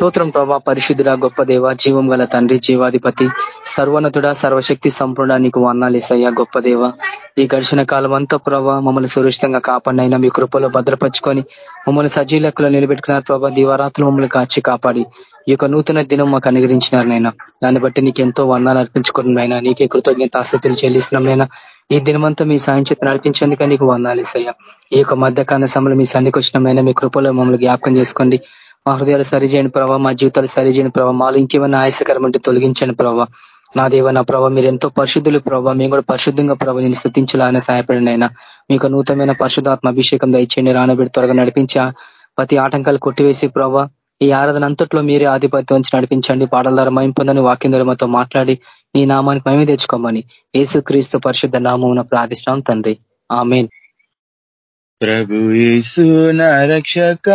స్తోత్రం ప్రభా. పరిశుద్ధుడ గొప్ప దేవ జీవం గల తండ్రి జీవాధిపతి సర్వనతుడ సర్వశక్తి సంపూర్ణ నీకు వందాలేసయ్యా గొప్ప దేవ. ఈ గడిచిన కాలం అంతా ప్రభావ మమ్మల్ని సురక్షితంగా కాపాడినైనా మీ కృపలో భద్రపరుచుకొని మమ్మల్ని సజీలకులో నిలబెట్టుకున్నారు ప్రభా. దీవారాత్రులు మమ్మల్ని కాచి కాపాడి ఈ యొక్క నూతన దినం మాకు అనుగ్రహించినారు నైనా దాన్ని బట్టి నీకు ఎంతో వందాలు అర్పించుకున్నైనా నీకే కృతజ్ఞత ఆస్తులు చెల్లిస్తున్నాం ఈ దినమంతా మీ సాయం చేతి నడిపించేందుకే నీకు వందాలు ఇస్తాయా. ఈ యొక్క మధ్యకాల సమయంలో మీ సన్నికి వచ్చినమైనా మీ కృపలో మమ్మల్ని జ్ఞాపకం చేసుకోండి. మా హృదయాలు సరిచేయని ప్రభావ మా జీవితాలు సరిచేయని ప్రభావ మాలో ఇంకేమైనా ఆయాసకరం అంటే తొలగించండి ప్రభావ నా దేవ నా ప్రభావ మీరు ఎంతో పరిశుద్ధులు ప్రభావ మేము కూడా పరిశుద్ధంగా ప్రభావ నేను స్థుతించాలని సహాయపడండి అయినా మీకు నూతనమైన పరిశుధాత్మ అభిషేకం దయచేయండి రానబెడి త్వరగా నడిపించా. ప్రతి ఆటంకాలు కొట్టివేసి ప్రభావ ఈ ఆరాధన అంతట్లో మీరే ఆధిపత్యం నుంచి నడిపించండి. పాటల ద్వారా మయం వాక్యం ద్వారా మాతో మాట్లాడి నీ నామానికి మేమే తెచ్చుకోమని. యేసు పరిశుద్ధ నామం ప్రార్థిస్తాం తండ్రి. ఆమెన్. ప్రభు యేసు రక్షక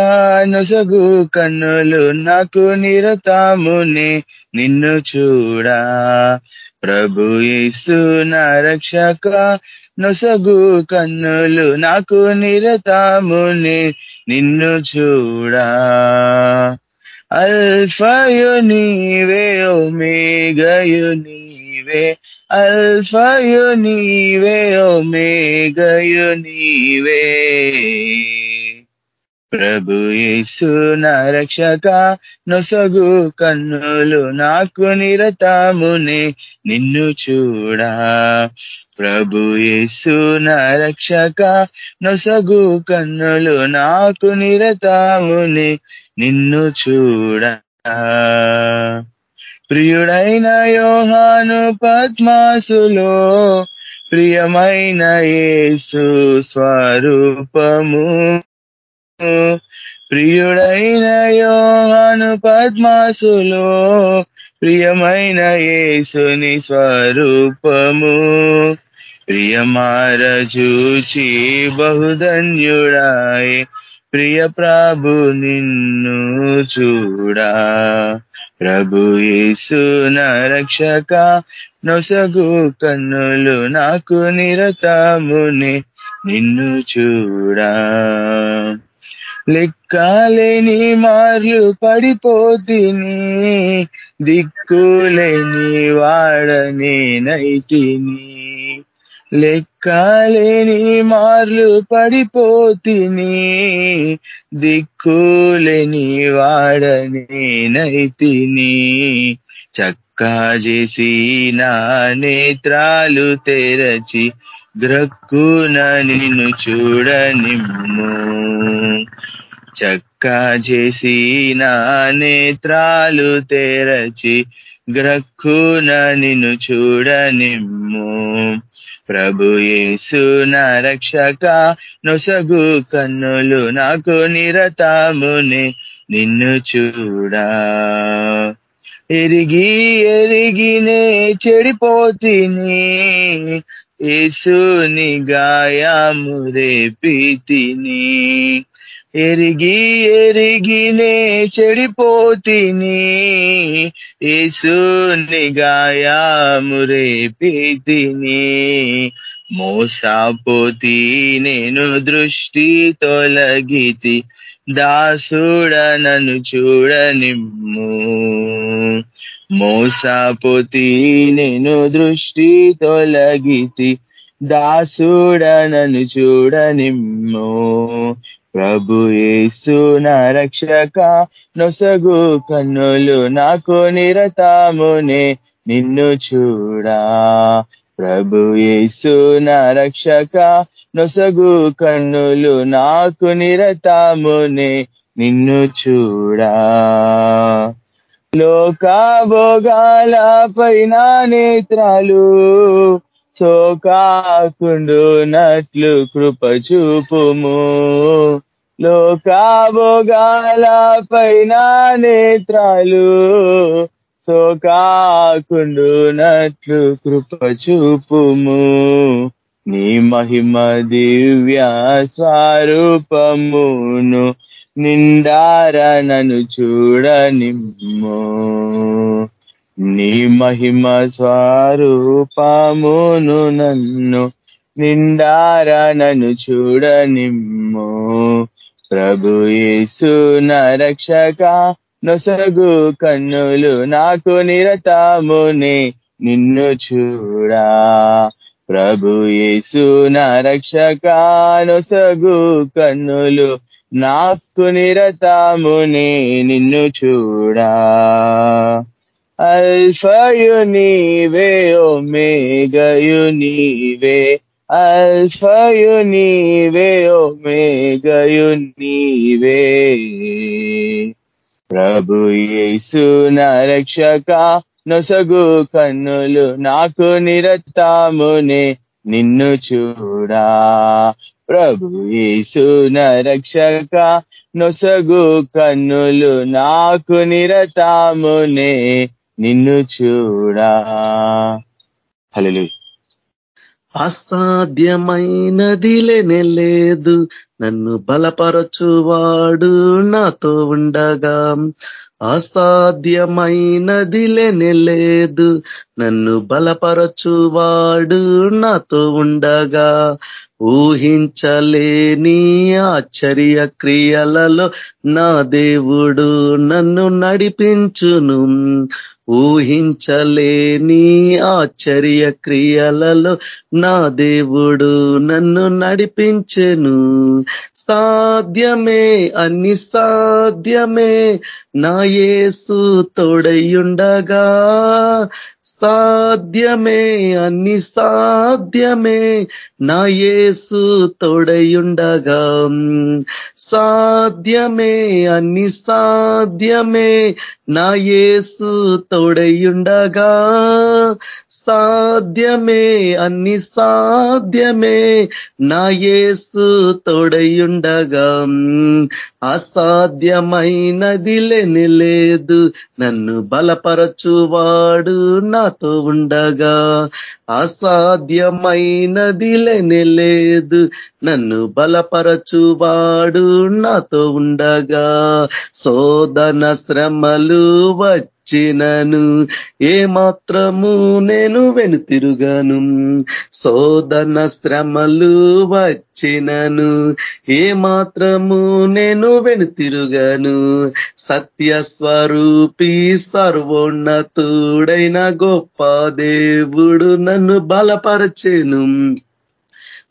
నొసగు కన్నులు నాకు నిరతామునే నిన్ను చూడా. ప్రభు యేసు రక్షక నొసగు కన్నులు నాకు నిరతామునే నిన్ను చూడా. అల్ఫయు నీవే ఓమేగయు నీవే అల్ఫయు నీవే ఒమేగయు నీవే. ప్రభు యేసు రక్షక నొసగు కన్నులు నాకు నిరతామునే నిన్ను చూడా. ప్రభు యేసు రక్షక నొసగు కన్నులు నాకు నిరతామునే నిన్ను చూడ. ప్రియుడైన యోహాను పద్మాసులో ప్రియమైన యేసు స్వరూపము. ప్రియుడైన యోహాను పద్మాసులో ప్రియమైన యేసుని స్వరూపము. ప్రియమార చూచి బహుధన్యుడాయే ప్రియ ప్రభు నిన్ను చూడా. ప్రభు యేసు రక్షక నొసగు కన్నులు నాకు నిరతముని నిన్ను చూడా. లెక్కలేని మార్లు పడిపోతిని దిక్కులేని వాడనే నైతిని లెక్కలేని మార్లు పడిపోతిని దిక్కులేని వాడని తిని చక్కా చేసి నా నేత్రాలు తెరచి గ్రక్కున నిన్ను చూడనిమ్ము. చక్కా చేసి నా నేత్రాలు తెరచి గ్రక్కున నిన్ను చూడనిమ్ము. ప్రభు యేసు నా రక్షక నొసగు కన్నులు నాకు నిరతామునే నిన్ను చూడా. ఎరిగి ఎరిగినే చెడిపోతిని యేసుని గాయాము రేపితిని. ఎరిగి ఎరిగినే చెడిపోతిని. ఏసుని గాయాము రేపితిని. మోసపోతి నేను దృష్టి తొలగితి. దాసుడ నన్ను చూడనిమ్ము. మోసపోతి నేను దృష్టి తొలగితి. దాసుడ నన్ను చూడనిమ్ము. ప్రభు యేసు నా రక్షక నొసగు కన్నులు నాకు నిరతామునే నిన్ను చూడా. ప్రభు యేసు నా రక్షక నొసగు కన్నులు నాకు నిరతామునే నిన్ను చూడా. లోకాభోగాల పైన నేత్రాలు నట్లు కృప చూపుము. లోకాభోగాల పైన నేత్రాలు సోకాకుండునట్లు కృప చూపుము నీ మహిమ దివ్య స్వరూపమును నిండారనను చూడనిమ్ము. నీ మహిమ స్వరూపమును నన్ను నిండారనను చూడనిమ్ము. ప్రభు యేసు రక్షక నొసగు కన్నులు నాకు నిరతమునే నిన్ను చూడా. ప్రభు యేసు నా రక్షక నొసగు కన్నులు నాకు నిరతమునే నిన్ను చూడా. అల్ఫయు నీవే ఒమేగయు నీవే అల్ఫయు నీవే ఒమేగయు నీవే. ప్రభు యేసు నరక్షక రక్షక నొసగు కన్నులు నాకు నిరతమునే నిన్ను చూడా. ప్రభు యేసు నరక్షక రక్షక నొసగు కన్నులు నాకు నిరతామునే నిన్ను చూడా. హలో అసాధ్యమైనది లేనే లేదు నన్ను బలపరచువాడు నాతో ఉండగా. అసాధ్యమైనది లేనే లేదు నన్ను బలపరచువాడు నాతో ఉండగా ఊహించలేని ఆశ్చర్య క్రియలలో నా దేవుడు నన్ను నడిపించును. ఊహించలేని ఆశ్చర్య క్రియలలో నా దేవుడు నన్ను నడిపించెను. సాధ్యమే అన్ని సాధ్యమే నా యేసు తోడయుండగా సాధ్యమే అన్ని సాధ్యమే నా యేసు తోడయుండగా సాధ్యమే అన్ని సాధ్యమే నా యేసు తోడయుండగా సాధ్యమే అన్ని సాధ్యమే. నా యేసు తోడయుండగా అసాధ్యమైనది లేని లేదు. నన్ను బలపరచువాడు నాతో ఉండగా అసాధ్యమైనది లేని లేదు. నన్ను బలపరచువాడు నాతో ఉండగా శోధన శ్రమలు వచ్చినను. ఏ మాత్రము నేను వెనుతిరుగాను? శోధన శ్రమలు వచ్చినను. ఏ మాత్రము నేను వెనుతిరుగాను? సత్య స్వరూపి సర్వోన్నతుడైన గొప్ప దేవుడు నన్ను బలపరచెను.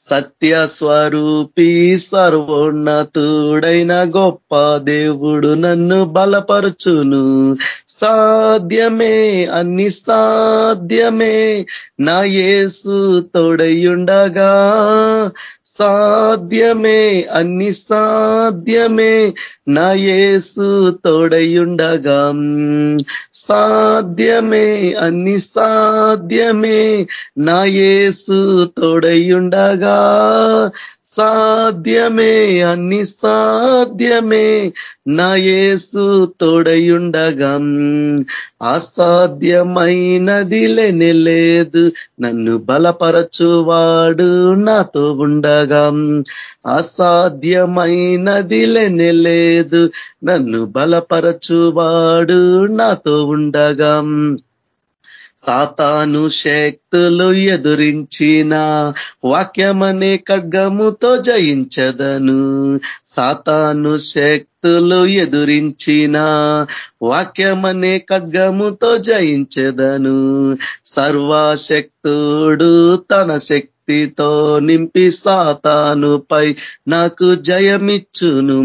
సత్య స్వరూపి సర్వోన్నతుడైన గొప్ప దేవుడు నన్ను బలపరుచును. సాధ్యమే అన్ని సాధ్యమే. నా యేసు తోడయుండగా సాధ్యమే అన్ని సాధ్యమే. నా యేసు తోడయుండగా. సాధ్యమే అన్ని సాధ్యమే. నా యేసు తోడయుండగా. సాధ్యమే అన్ని సాధ్యమే. నా యేసు తోడయుండగా అసాధ్యమైనది లేదు నన్ను బలపరచువాడు నాతో ఉండగా అసాధ్యమైనది లేదు నన్ను బలపరచువాడు నాతో ఉండగా సాతాను శక్తులు ఎదురించిన వాక్యమనే ఖడ్గముతో జయించదను. సాతాను శక్తులు ఎదురించిన వాక్యమనే ఖడ్గముతో జయించదను. సర్వశక్తుడు తన శక్తి శక్తితో నింపి సాతానుపై నాకు జయమిచ్చును.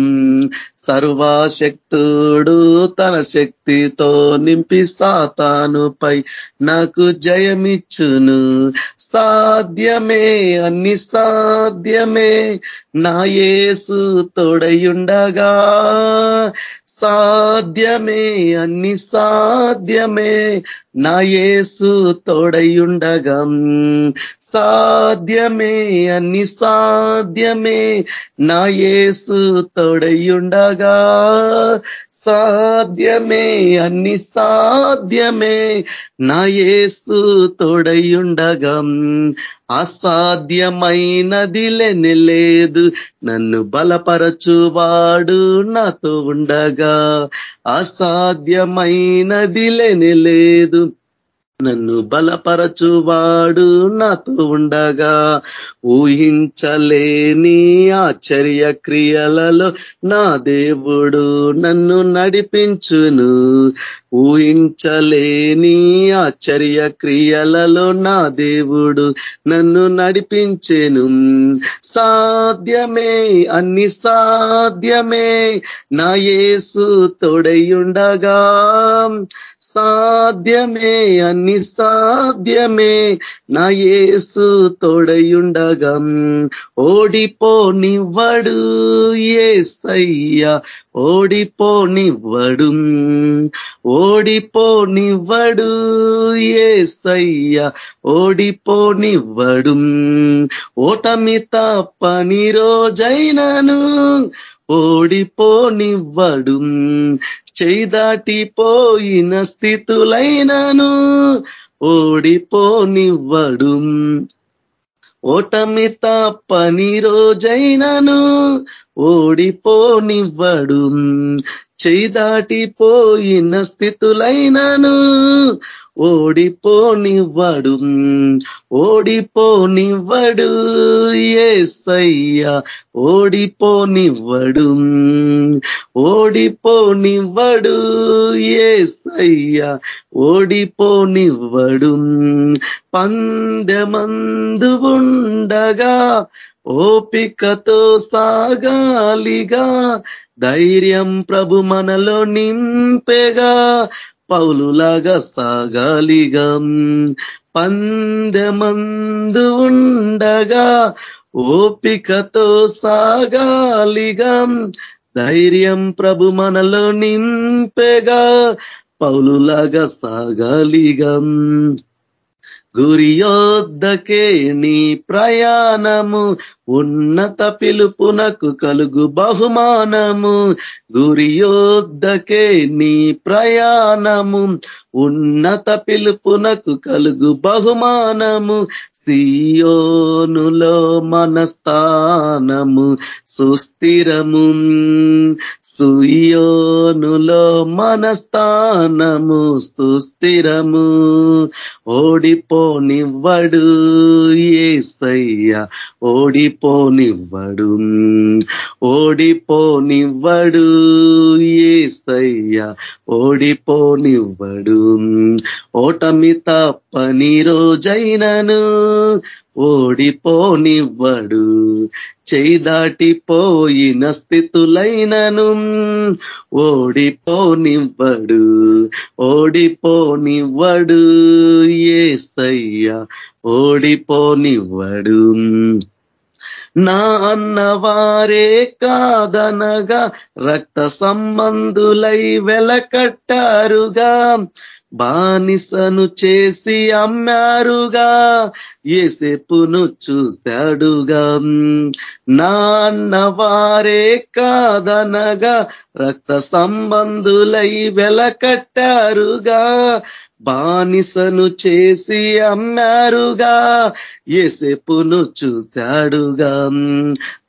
సర్వశక్తుడు తన శక్తితో నింపి సాతానుపై నాకు జయమిచ్చును. సాధ్యమే అన్ని సాధ్యమే. నా యేసు తోడయుండగా సాధ్యమే అన్ని సాధ్యమే. నా యేసు తోడయుండగా. సాధ్యమే అన్ని సాధ్యమే. నా యేసు తోడయుండగా. సాధ్యమే అన్ని సాధ్యమే. నా యేసు తోడయుండగా. అసాధ్యమైనది లేదు. నన్ను బలపరచువాడు నాతో ఉండగా. అసాధ్యమైనది లేదు. నన్ను బలపరచువాడు నాతో ఉండగా ఊహించలేని ఆశ్చర్య క్రియలలో నా దేవుడు నన్ను నడిపించును. ఊహించలేని ఆశ్చర్య క్రియలలో నా దేవుడు నన్ను నడిపించెను. సాధ్యమే అన్ని సాధ్యమే నా యేసు తోడయుండగా సాధ్యమే అన్ని సాధ్యమే నా యేసు తోడయుండగా. ఓడిపోనివ్వడు ఏసయ్యా ఓడిపోనివ్వడు. ఓడిపోనివ్వడు ఏసయ్యా ఓడిపోనివ్వడు. ఓటమి తప్పని రోజైనను ఓడిపోనివ్వడు. చేయి దాటిపోయిన స్థితులైనను ఓడిపోనివ్వడు. ఓటమి తప్పని రోజైనను ఓడిపోనివ్వడు. చేయి దాటిపోయిన స్థితులైనను ఓడిపోనివ్వడు. ఓడిపోనివ్వడు ఏసయ్యా. ఓడిపోనివ్వడు. ఓడిపోనివ్వడు ఏసయ్యా. ఓడిపోనివ్వడు. పందెమందు ఉండగా ఓపికతో సాగాలిగా. ధైర్యం ప్రభు మనలో నింపెగా. పౌలులాగా సాగాలిగా. పందెమందు ఉండగా ఓపికతో సాగాలిగా. ధైర్యం ప్రభు మనలో నింపెగా. పౌలులాగా సాగాలిగా. గురియోద్దకే నీ ప్రయాణము. ఉన్నత పిలుపునకు కలుగు బహుమానము. గురియోద్దకే నీ ప్రయాణము. ఉన్నత పిలుపునకు కలుగు బహుమానము. సియోనులో మనస్థానము సుస్థిరము. సుయోనులో మనస్థానము సుస్థిరము. ఓడిపోనివ్వడు ఏసయ్య. ఓడిపోనివ్వడు. ఓడిపోనివ్వడు ఏసయ్య. ఓడిపోనివ్వడు. ఓటమి తప్పని రోజైనను ఓడిపోనివ్వడు. చేయి దాటిపోయిన స్థితులైనను ఓడిపోనివ్వడు. ఓడిపోనివ్వడు. ఏసయ్య ఓడిపోనివ్వడు. నా అన్నవారే కాదనగా రక్త సంబంధులై వెలకట్టారుగా. బానిసను చేసి అమ్మారుగా. ఏసేపును చూస్తాడుగా. నాన్నవారే కాదనగా రక్త సంబంధులై వెలకట్టారుగా. బానిసను చేసి అమ్మారుగా. ఏసేపును చూశాడుగా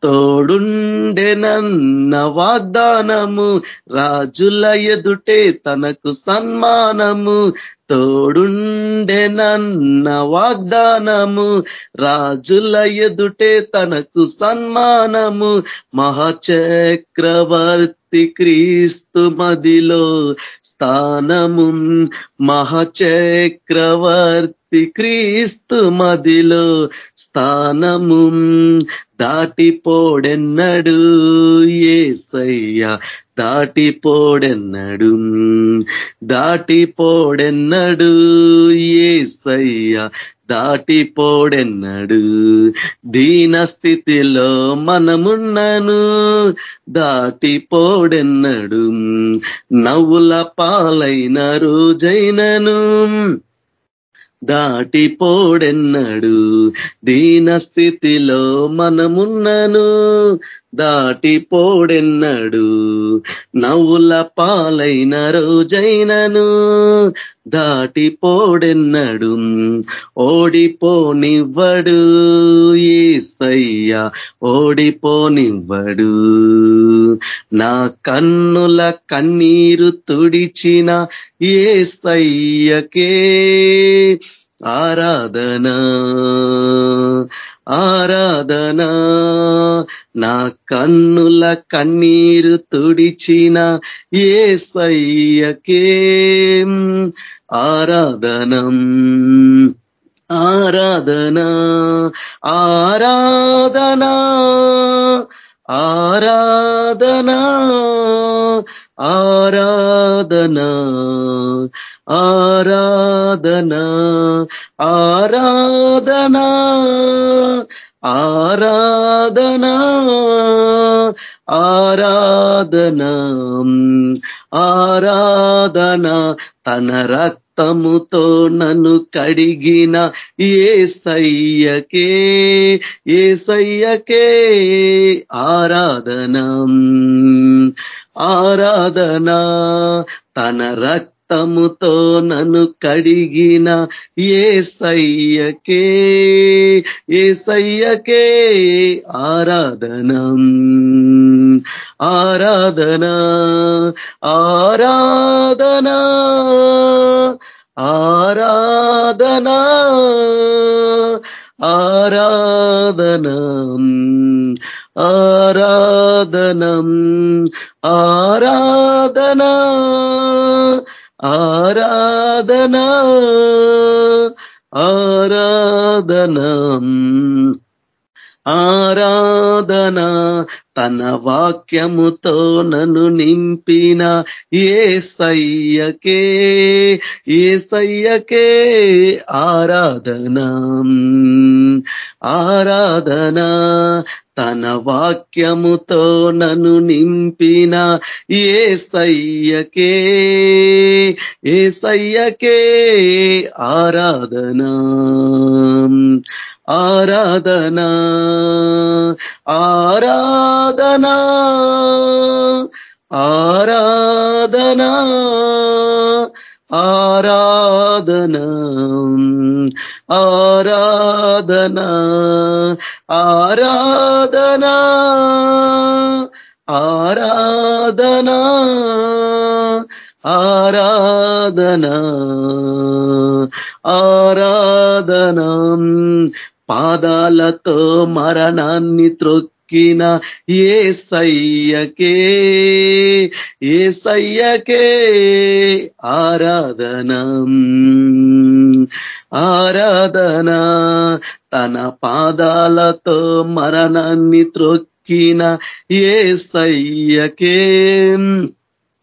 తోడుండెనన్న వాగ్దానము. రాజుల ఎదుటే తనకు సన్మానము. తోడుండే నన్న వాగ్దానము. రాజుల ఎదుటే తనకు సన్మానము. మహాచక్రవర్తి క్రీస్తు మదిలో స్థానము. మహాచక్రవర్తి క్రీస్తు మదిలో స్థానము దాటిపోడెన్నడు ఏసయ్య. దాటిపోడెన్నడు దాటిపోడెన్నడు ఏసయ్య. దాటిపోడెన్నడు దీనస్థితిలో మనమున్నను దాటిపోడెన్నడు నవ్వుల పాలైన రోజైనను దాటిపోడెన్నడు. దీన స్థితిలో మనమున్నను దాటిపోడెన్నడు. నవ్వుల పాలైన రోజైనను దాటిపోడెన్నడు. ఓడిపోనివ్వడు ఏసయ్య ఓడిపోనివ్వడు. నా కన్నుల కన్నీరు తుడిచిన ఏసయ్యకే ఆరాధనా ఆరాధనా. నా కన్నుల కన్నీరు తుడిచిన ఏసయ్యకే ఆరాధనం ఆరాధనా. ఆరాధనా ఆరాధనా. ఆరాధనా ఆరాధనా ఆరాధనా ఆరాధనా ఆరాధన ఆరాధన. తన రక్తముతో నన్ను కడిగిన ఏ సయ్యకే ఏ సయ్యకే ఆరాధన. ఆరాధన. తన రక్తముతో నన్ను కడిగిన ఏ సయ్యకే ఏ సయ్యకే ఆరాధన. ఆరాధన ఆరాధన ఆరాధన ఆరాధన ఆరాధనం. ఆరాధనా ఆరాధనా ఆరాధనా. ఆరాధన తన వాక్యముతో నన్ను నింపిన ఏ సయ్యకే ఏ సయ్యకే ఆరాధన. ఆరాధన తన వాక్యముతో నన్ను నింపిన ఏ సయ్యకే ఏ సయ్యకే ఆరాధనా. ఆరాధనా ఆరాధనా ఆరాధనా ఆరాధనా ఆరాధనా. ఆరాధనా ఆరాధనా ఆరాధనా ఆరాధనా. పాదాలతో మరణాన్ని మొక్కిన ఏ సయ్యకే ఏ సయ్యకే ఆరాధన. ఆరాధన తన పాదాలతో మరణాన్ని త్రొక్కిన ఏ సయ్యకే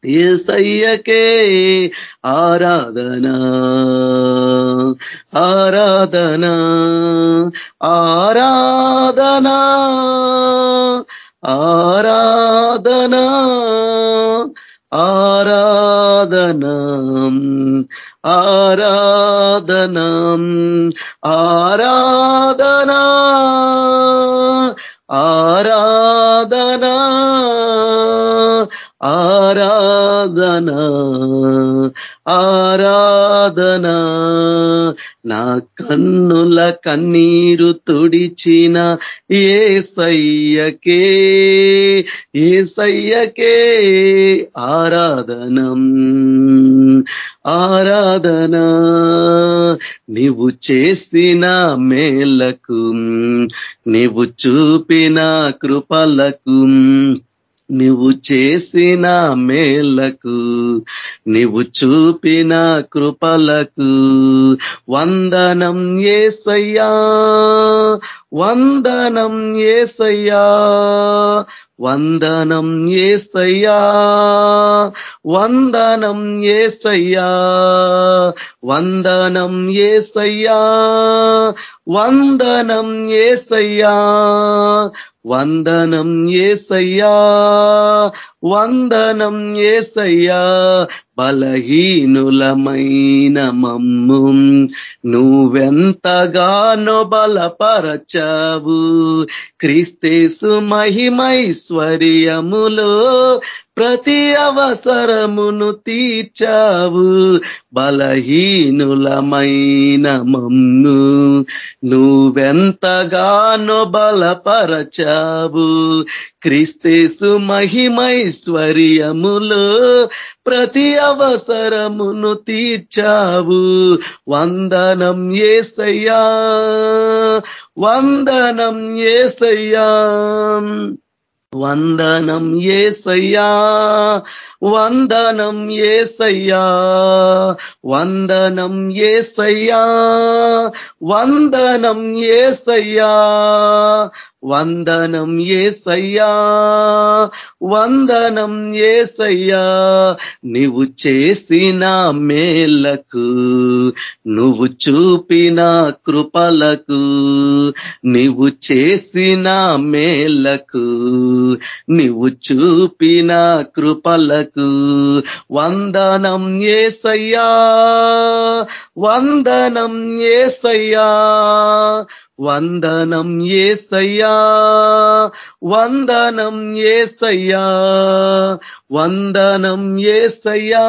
ఏసయ్యకే ఆరాధన? ఆరాధన? ఆరాధన? ఆరాధన? ఆరాధన? ఆరాధన? ఆరాధన? ఆరాధన? ఆరాధన ఆరాధన నా కన్నుల కన్నీరు తుడిచిన ఏ సయ్యకే ఏ సయ్యకే ఆరాధనం ఆరాధన. నీవు చేసిన మేలకు నీవు చూపిన కృపలకు నువ్వు చేసిన మేళ్ళకు నీవు చూపిన కృపలకు వందనం ఏసయ్యా. వందనం ఏసయ్యా వందనం ఏసయ్యా వందనం ఏసయ్యా వందనం ఏసయ్యా వందనం ఏసయ్యా వందనం ఏసయ్యా వందనం ఏసయ్యా బలహీనులమైన మమ్ము. నువ్వెంతగానో బలపరచావు. క్రీస్తేసు మహిమైశ్వర్యములో ప్రతి అవసరమును తీర్చావు. బలహీనులమైన మమ్ను నువ్వెంతగానో బలపరచావు. క్రిస్తేసు మహిమైశ్వర్యములో ప్రతి అవసరమును తీర్చావు. వందనం ఏసయ్యా వందనం ఏసయ్యా. వందనం ఏసయ్యా. వందనం ఏసయ్యా వందనం ఏసయ్యా వందనం ఏసయ్యా వందనం ఏసయ్యా వందనం ఏసయ్యా. నువ్వు చేసిన మేలకు నువ్వు చూపిన కృపలకు నువ్వు చేసిన మేలకు నువ్వు చూపిన కృపలకు వందనం ఏసయ్యా వందనం ఏసయ్యా వందనం ఏసయ్యా వందనం ఏసయ్యా వందనం ఏసయ్యా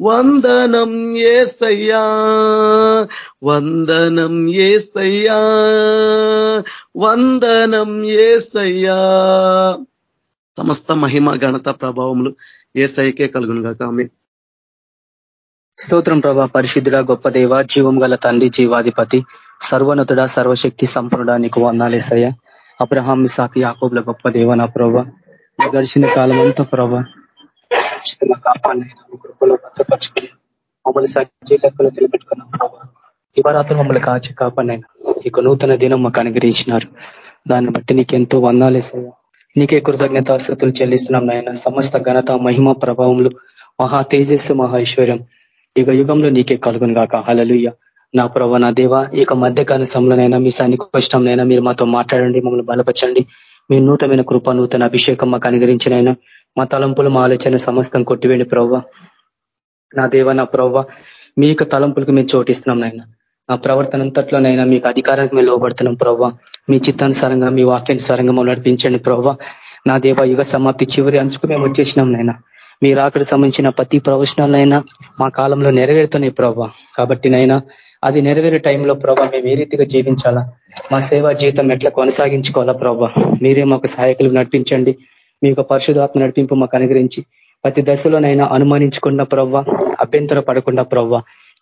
వందనం ఏసయ్యా వందనం ఏసయ్యా వందనం ఏసయ్యా. సమస్త మహిమ ఘనత ప్రభావములు ఏ కలుగును గాక. ఆమె స్తోత్రం ప్రభా పరిశుద్ధుడ గొప్ప దేవ జీవం గల తండ్రి జీవాధిపతి సర్వనతుడ సర్వశక్తి సంపన్నుడా నీకు వందాలేసయ్య అబ్రహాం సాకి యాకోబుల గొప్ప దేవ నా ప్రభా. గడిచిన కాలం అంతా ప్రభా కృపలో మమ్మల్ని సజ్జీ లెక్కలు నిలబెట్టుకున్నాం ప్రభా. మమ్మల్ని కాచి కాపాడినైనా. ఇక నూతన దినం మాకు అనుగ్రహించినారు. దాన్ని బట్టి నీకెంతో వందాలేసయ్యా నీకే కృతజ్ఞతాస్థుతులు చెల్లిస్తున్నాం నాయన. సమస్త ఘనత మహిమ ప్రభావములు మహా తేజస్సు మహా ఐశ్వర్యం యుగ యుగంలో నీకే కలుగును గాక హలలుయ్య నా ప్రభ నా దేవ ఇక మధ్యకాల సమయంలోనైనా మీ సన్నికు కష్టంనైనా మీరు మాతో మాట్లాడండి మమ్మల్ని బలపరచండి. మీ నూటమైన కృప నూతన అభిషేకం మాకు అనుగరించినైనా మా తలంపులు మా ఆలోచన సమస్తం కొట్టివేండి ప్రవ్వ నా దేవ నా ప్రవ్వ మీ యొక్క తలంపులకు మేము చోటిస్తున్నాం నాయన. నా ప్రవర్తన అంతట్లోనైనా మీకు అధికారానికి మేము లోబడుతున్నాం ప్రవ్వ. మీ చిత్తానుసారంగా మీ వాక్యానుసారంగా మమ్మల్ని నడిపించండి ప్రవ్వ. నా దేవ యుగ సమాప్తి చివరి అంచుకు మేము వచ్చేసినాం నైనా మీరు అక్కడ సంబంధించిన ప్రతి ప్రవచనాలైనా మా కాలంలో నెరవేరుతున్నాయి ప్రభావ కాబట్టి నైనా అది నెరవేరే టైంలో ప్రభావ మేము ఏ రీతిగా జీవించాలా? మా సేవా జీవితం ఎట్లా కొనసాగించుకోవాలా ప్రభావ మీరే మాకు సహాయకులు నడిపించండి. మీ యొక్క పరిశుధాత్మ నడిపింపు మాకు అనుగ్రహించి ప్రతి దశలోనైనా అనుమానించకుండా ప్రవ్వ అభ్యంతర పడకుండా ప్రవ్వ.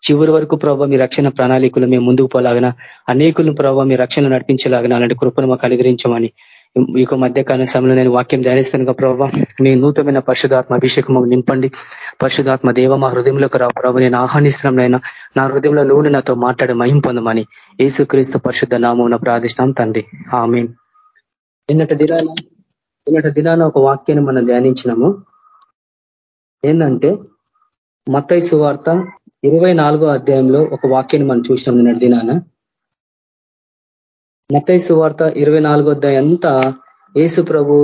చివరి వరకు ప్రభావ మీ రక్షణ ప్రణాళికలు మేము ముందుకు పోలాగన అనేకులను ప్రభావ మీ రక్షణ నడిపించలాగన అలాంటి కృపను మాకు అనుగ్రహించమని. మీకు మధ్యకాల సమయంలో నేను వాక్యం ధ్యానిస్తానుగా ప్రభావ. మీ నూతనమైన పరిశుధాత్మ అభిషేకం నింపండి. పరిశుధాత్మ దేవ మా హృదయంలోకి రావు ప్రభావ నేను ఆహ్వానిస్తున్నాం నా హృదయంలో నువ్వు నాతో మాట్లాడి మహిం పొందమని యేసుక్రీస్తు పరిశుద్ధ నామం ప్రార్థిష్టాం తండ్రి. ఆమె నిన్నటి దినాన నిన్నటి దినాన ఒక వాక్యాన్ని మనం ధ్యానించినాము. ఏంటంటే మత్తై సువార్త ఇరవై అధ్యాయంలో ఒక వాక్యాన్ని మనం చూసినాం నిన్నటి దినాన. మతైసు వార్త ఇరవై నాలుగో అంతా యేసు ప్రభు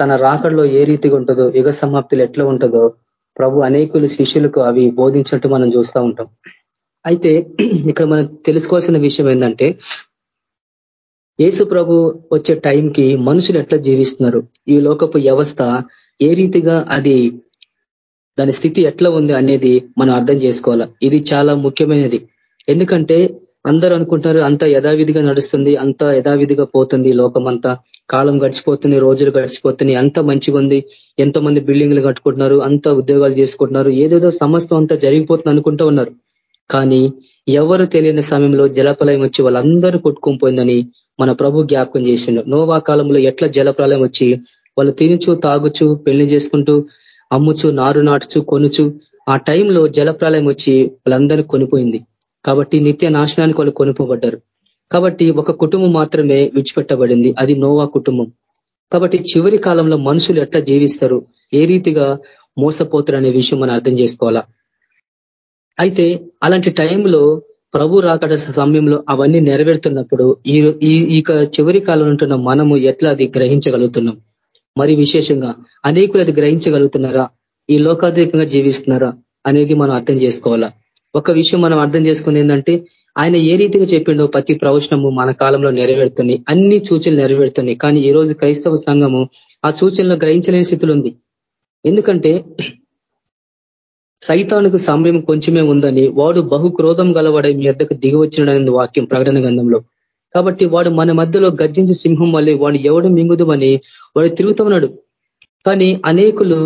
తన రాకడలో ఏ రీతిగా ఉంటుందో యుగ సమాప్తిలో ఎట్లా ఉంటుందో ప్రభు అనేకులు శిష్యులకు అవి బోధించినట్టు మనం చూస్తూ ఉంటాం. అయితే ఇక్కడ మనం తెలుసుకోవాల్సిన విషయం ఏంటంటే యేసు ప్రభు వచ్చే టైంకి మనుషులు ఎట్లా జీవిస్తున్నారు? ఈ లోకపు వ్యవస్థ ఏ రీతిగా అది దాని స్థితి ఎట్లా ఉంది అనేది మనం అర్థం చేసుకోవాలా. ఇది చాలా ముఖ్యమైనది. ఎందుకంటే అందరూ అనుకుంటారు అంత యథావిధిగా నడుస్తుంది అంత యథావిధిగా పోతుంది లోకమంతా. అంతా కాలం గడిచిపోతుంది రోజులు గడిచిపోతున్నాయి అంత మంచిగా ఉంది ఎంతో మంది బిల్డింగ్లు కట్టుకుంటున్నారు అంత ఉద్యోగాలు చేసుకుంటున్నారు ఏదేదో సమస్తం అంతా జరిగిపోతుంది అనుకుంటూ ఉన్నారు. కానీ ఎవరు తెలియని సమయంలో జలప్రలయం వచ్చి వాళ్ళందరూ కొట్టుకుపోయిందని మన ప్రభు జ్ఞాపకం చేసిండు. నోవా కాలంలో ఎట్లా జలప్రలయం వచ్చి వాళ్ళు తినుచు తాగుచు పెళ్ళి చేసుకుంటూ అమ్ముచు నారు నాటుచు కొనుచు. ఆ టైంలో జలప్రలయం వచ్చి వాళ్ళందరూ కొనిపోయింది. కాబట్టి నిత్య నాశనానికి వాళ్ళు కొనుపబడ్డారు. కాబట్టి ఒక కుటుంబం మాత్రమే విడిచిపెట్టబడింది. అది నోవా కుటుంబం. కాబట్టి చివరి కాలంలో మనుషులు ఎట్లా జీవిస్తారు? ఏ రీతిగా మోసపోతారు అనే విషయం మనం అర్థం చేసుకోవాలా? అయితే అలాంటి టైంలో ప్రభు రాకడ సమయంలో అవన్నీ నెరవేరుతున్నప్పుడు ఈ ఈ చివరి కాలం ఉంటున్న మనము ఎట్లా అది గ్రహించగలుగుతున్నాం? మరి విశేషంగా అనేకులు అది గ్రహించగలుగుతున్నారా? ఈ లోకాధికంగా జీవిస్తున్నారా అనేది మనం అర్థం చేసుకోవాలా? ఒక విషయం మనం అర్థం చేసుకుంది ఏంటంటే ఆయన ఏ రీతిగా చెప్పిండో ప్రతి ప్రవచనము మన కాలంలో నెరవేరుతున్నాయి అన్ని సూచనలు నెరవేరుతున్నాయి. కానీ ఈ రోజు క్రైస్తవ సంఘము ఆ సూచనలు గ్రహించలేని స్థితిలో ఉంది. ఎందుకంటే సైతానికి సమయం కొంచెమే ఉందని వాడు బహు క్రోధం గలవాడే మీ వద్దకు దిగి వచ్చినడనేది వాక్యం ప్రకటన గంధంలో కాబట్టి వాడు మన మధ్యలో గర్జించి సింహం వల్లే వాడు ఎవడు మింగుదమని వాడు తిరుగుతూ ఉన్నాడు. కానీ అనేకులు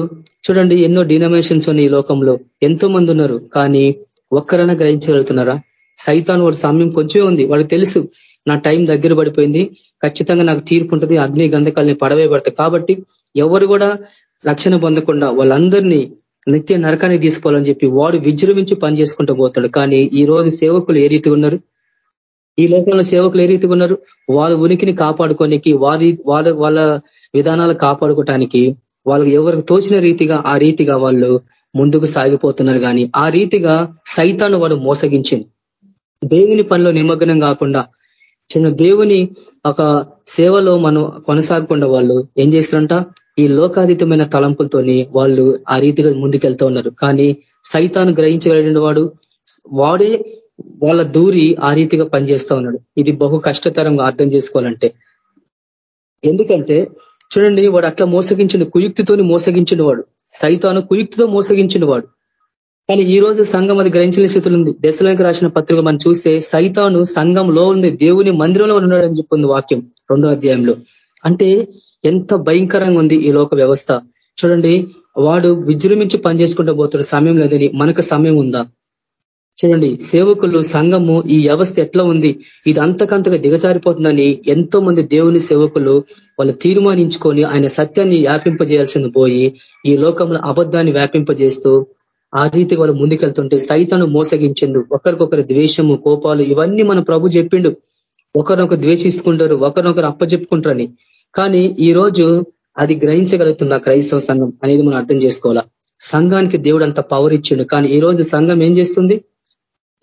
చూడండి ఎన్నో డినామినేషన్స్ ఉన్నాయి ఈ లోకంలో. ఎంతో మంది ఉన్నారు. కానీ ఒక్కరైనా గ్రహించగలుగుతున్నారా? సైతాన్ వాడు సమయం కొంచెమే ఉంది. వాడికి తెలుసు నా టైం దగ్గర పడిపోయింది. ఖచ్చితంగా నాకు తీర్పు ఉంటుంది. అగ్ని గంధకాలని పడవే పడతాయి కాబట్టి ఎవరు కూడా రక్షణ పొందకుండా వాళ్ళందరినీ నిత్య నరకాన్ని తీసుకోవాలని చెప్పి వాడు విజృంభించి పని చేసుకుంటూ పోతాడు. కానీ ఈ రోజు సేవకులు ఏ రీతిగా ఉన్నారు? ఈ లోకంలో సేవకులు ఏ రీతిగా ఉన్నారు? వాళ్ళ ఉనికిని కాపాడుకోనికి వారి వాళ్ళ వాళ్ళ విధానాలు కాపాడుకోవటానికి వాళ్ళకి ఎవరికి తోచిన రీతిగా ఆ రీతిగా వాళ్ళు ముందుకు సాగిపోతున్నారు. కానీ ఆ రీతిగా సైతాన్ని వాడు మోసగించింది దేవుని పనిలో నిమగ్నం కాకుండా చిన్న దేవుని ఒక సేవలో మనం కొనసాగకుండా వాళ్ళు ఏం చేస్తారంట? ఈ లోకాతీతమైన తలంపులతోని వాళ్ళు ఆ రీతిగా ముందుకెళ్తూ ఉన్నారు. కానీ సైతాను గ్రహించగలిగిన వాడు వాడే వాళ్ళ దూరి ఆ రీతిగా పనిచేస్తా ఉన్నాడు. ఇది బహు కష్టతరంగా అర్థం చేసుకోవాలంటే. ఎందుకంటే చూడండి వాడు అట్లా మోసగించిన కుయుక్తితోని మోసగించిన వాడు సైతాను కుయుక్తితో మోసగించిన వాడు కానీ ఈ రోజు సంఘం అది గ్రహించిన స్థితులు ఉంది. దశలోకి రాసిన పత్రిక మనం చూస్తే సైతాను సంఘంలో ఉండే దేవుని మందిరంలో ఉన్నాడని చెప్పింది వాక్యం రెండో అధ్యాయంలో. అంటే ఎంత భయంకరంగా ఉంది ఈ లోక వ్యవస్థ. చూడండి వాడు విజృంభించి పనిచేసుకుంటూ పోతాడు. సమయం లేదని మనకు సమయం ఉందా? చూడండి సేవకులు సంఘము ఈ వ్యవస్థ ఎట్లా ఉంది? ఇది అంతకంతగా దిగజారిపోతుందని ఎంతో మంది దేవుని సేవకులు వాళ్ళు తీర్మానించుకొని ఆయన సత్యాన్ని వ్యాపింపజేయాల్సింది పోయి ఈ లోకంలో అబద్ధాన్ని వ్యాపింపజేస్తూ ఆ రీతి వాళ్ళు ముందుకెళ్తుంటే సైతను మోసగించిండు. ఒకరికొకరు ద్వేషము కోపాలు ఇవన్నీ మన ప్రభు చెప్పిండు. ఒకరినొకరు ద్వేషిస్తుంటారు ఒకరినొకరు అప్పచెప్పుకుంటారని కానీ ఈ రోజు అది గ్రహించగలుగుతుంది ఆ క్రైస్తవ సంఘం అనేది మనం అర్థం చేసుకోవాలా? సంఘానికి దేవుడు అంత పవర్ ఇచ్చిండు. కానీ ఈ రోజు సంఘం ఏం చేస్తుంది?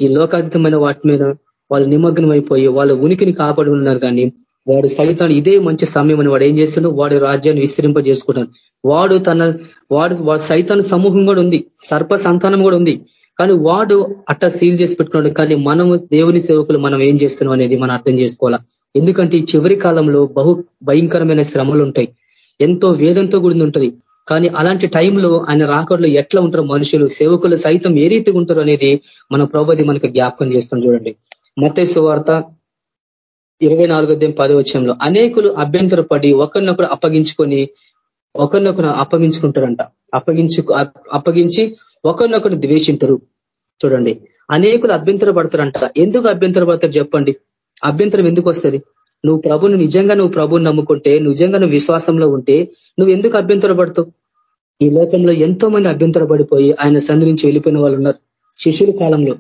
ఈ లోకాతీతమైన వాటి మీద వాళ్ళు నిమగ్నం అయిపోయి వాళ్ళ ఉనికిని కాపాడు ఉన్నారు కానీ వాడు సైతాన్ని ఇదే మంచి సమయం అని వాడు ఏం చేస్తున్నాడు వాడు రాజ్యాన్ని విస్తరింపజేసుకుంటాడు. వాడు తన వాడు వాడు సైతాన్ సమూహం కూడా ఉంది సర్ప సంతానం కూడా ఉంది. కానీ వాడు అట్ట సీల్ చేసి పెట్టుకున్నాడు. కానీ మనము దేవుని సేవకులు మనం ఏం చేస్తున్నాం అనేది మనం అర్థం చేసుకోవాలా? ఎందుకంటే ఈ చివరి కాలంలో బహు భయంకరమైన శ్రమలు ఉంటాయి. ఎంతో వేదంతో కూడింది ఉంటుంది. కానీ అలాంటి టైంలో ఆయన రాకడలో ఎట్లా ఉంటారు మనుషులు సేవకులు సైతం ఏ రీతిగా ఉంటారు అనేది మన ప్రభుది మనకు జ్ఞాపకం చేస్తాం చూడండి. మతేశ్వ వార్త ఇరవై నాలుగో దేం పదో అనేకులు అభ్యంతర పడి ఒకరినొకరు అప్పగించుకొని ఒకరినొకరు అప్పగించుకుంటారంట. అప్పగించు అప్పగించి ఒకరినొకరు ద్వేషించరు. చూడండి అనేకులు అభ్యంతర పడతారంట ఎందుకు అభ్యంతర పడతారు చెప్పండి? అభ్యంతరం ఎందుకు వస్తుంది? నువ్వు ప్రభును నిజంగా నువ్వు ప్రభుని నమ్ముకుంటే నిజంగా నువ్వు విశ్వాసంలో ఉంటే నువ్వు ఎందుకు అభ్యంతర పడతావు ఈ లోకంలో ఎంతో మంది అభ్యంతరపడిపోయి ఆయన ఆయన నుంచి వెళ్ళిపోయిన వాళ్ళు ఉన్నారు. శిష్యుల కాలంలో.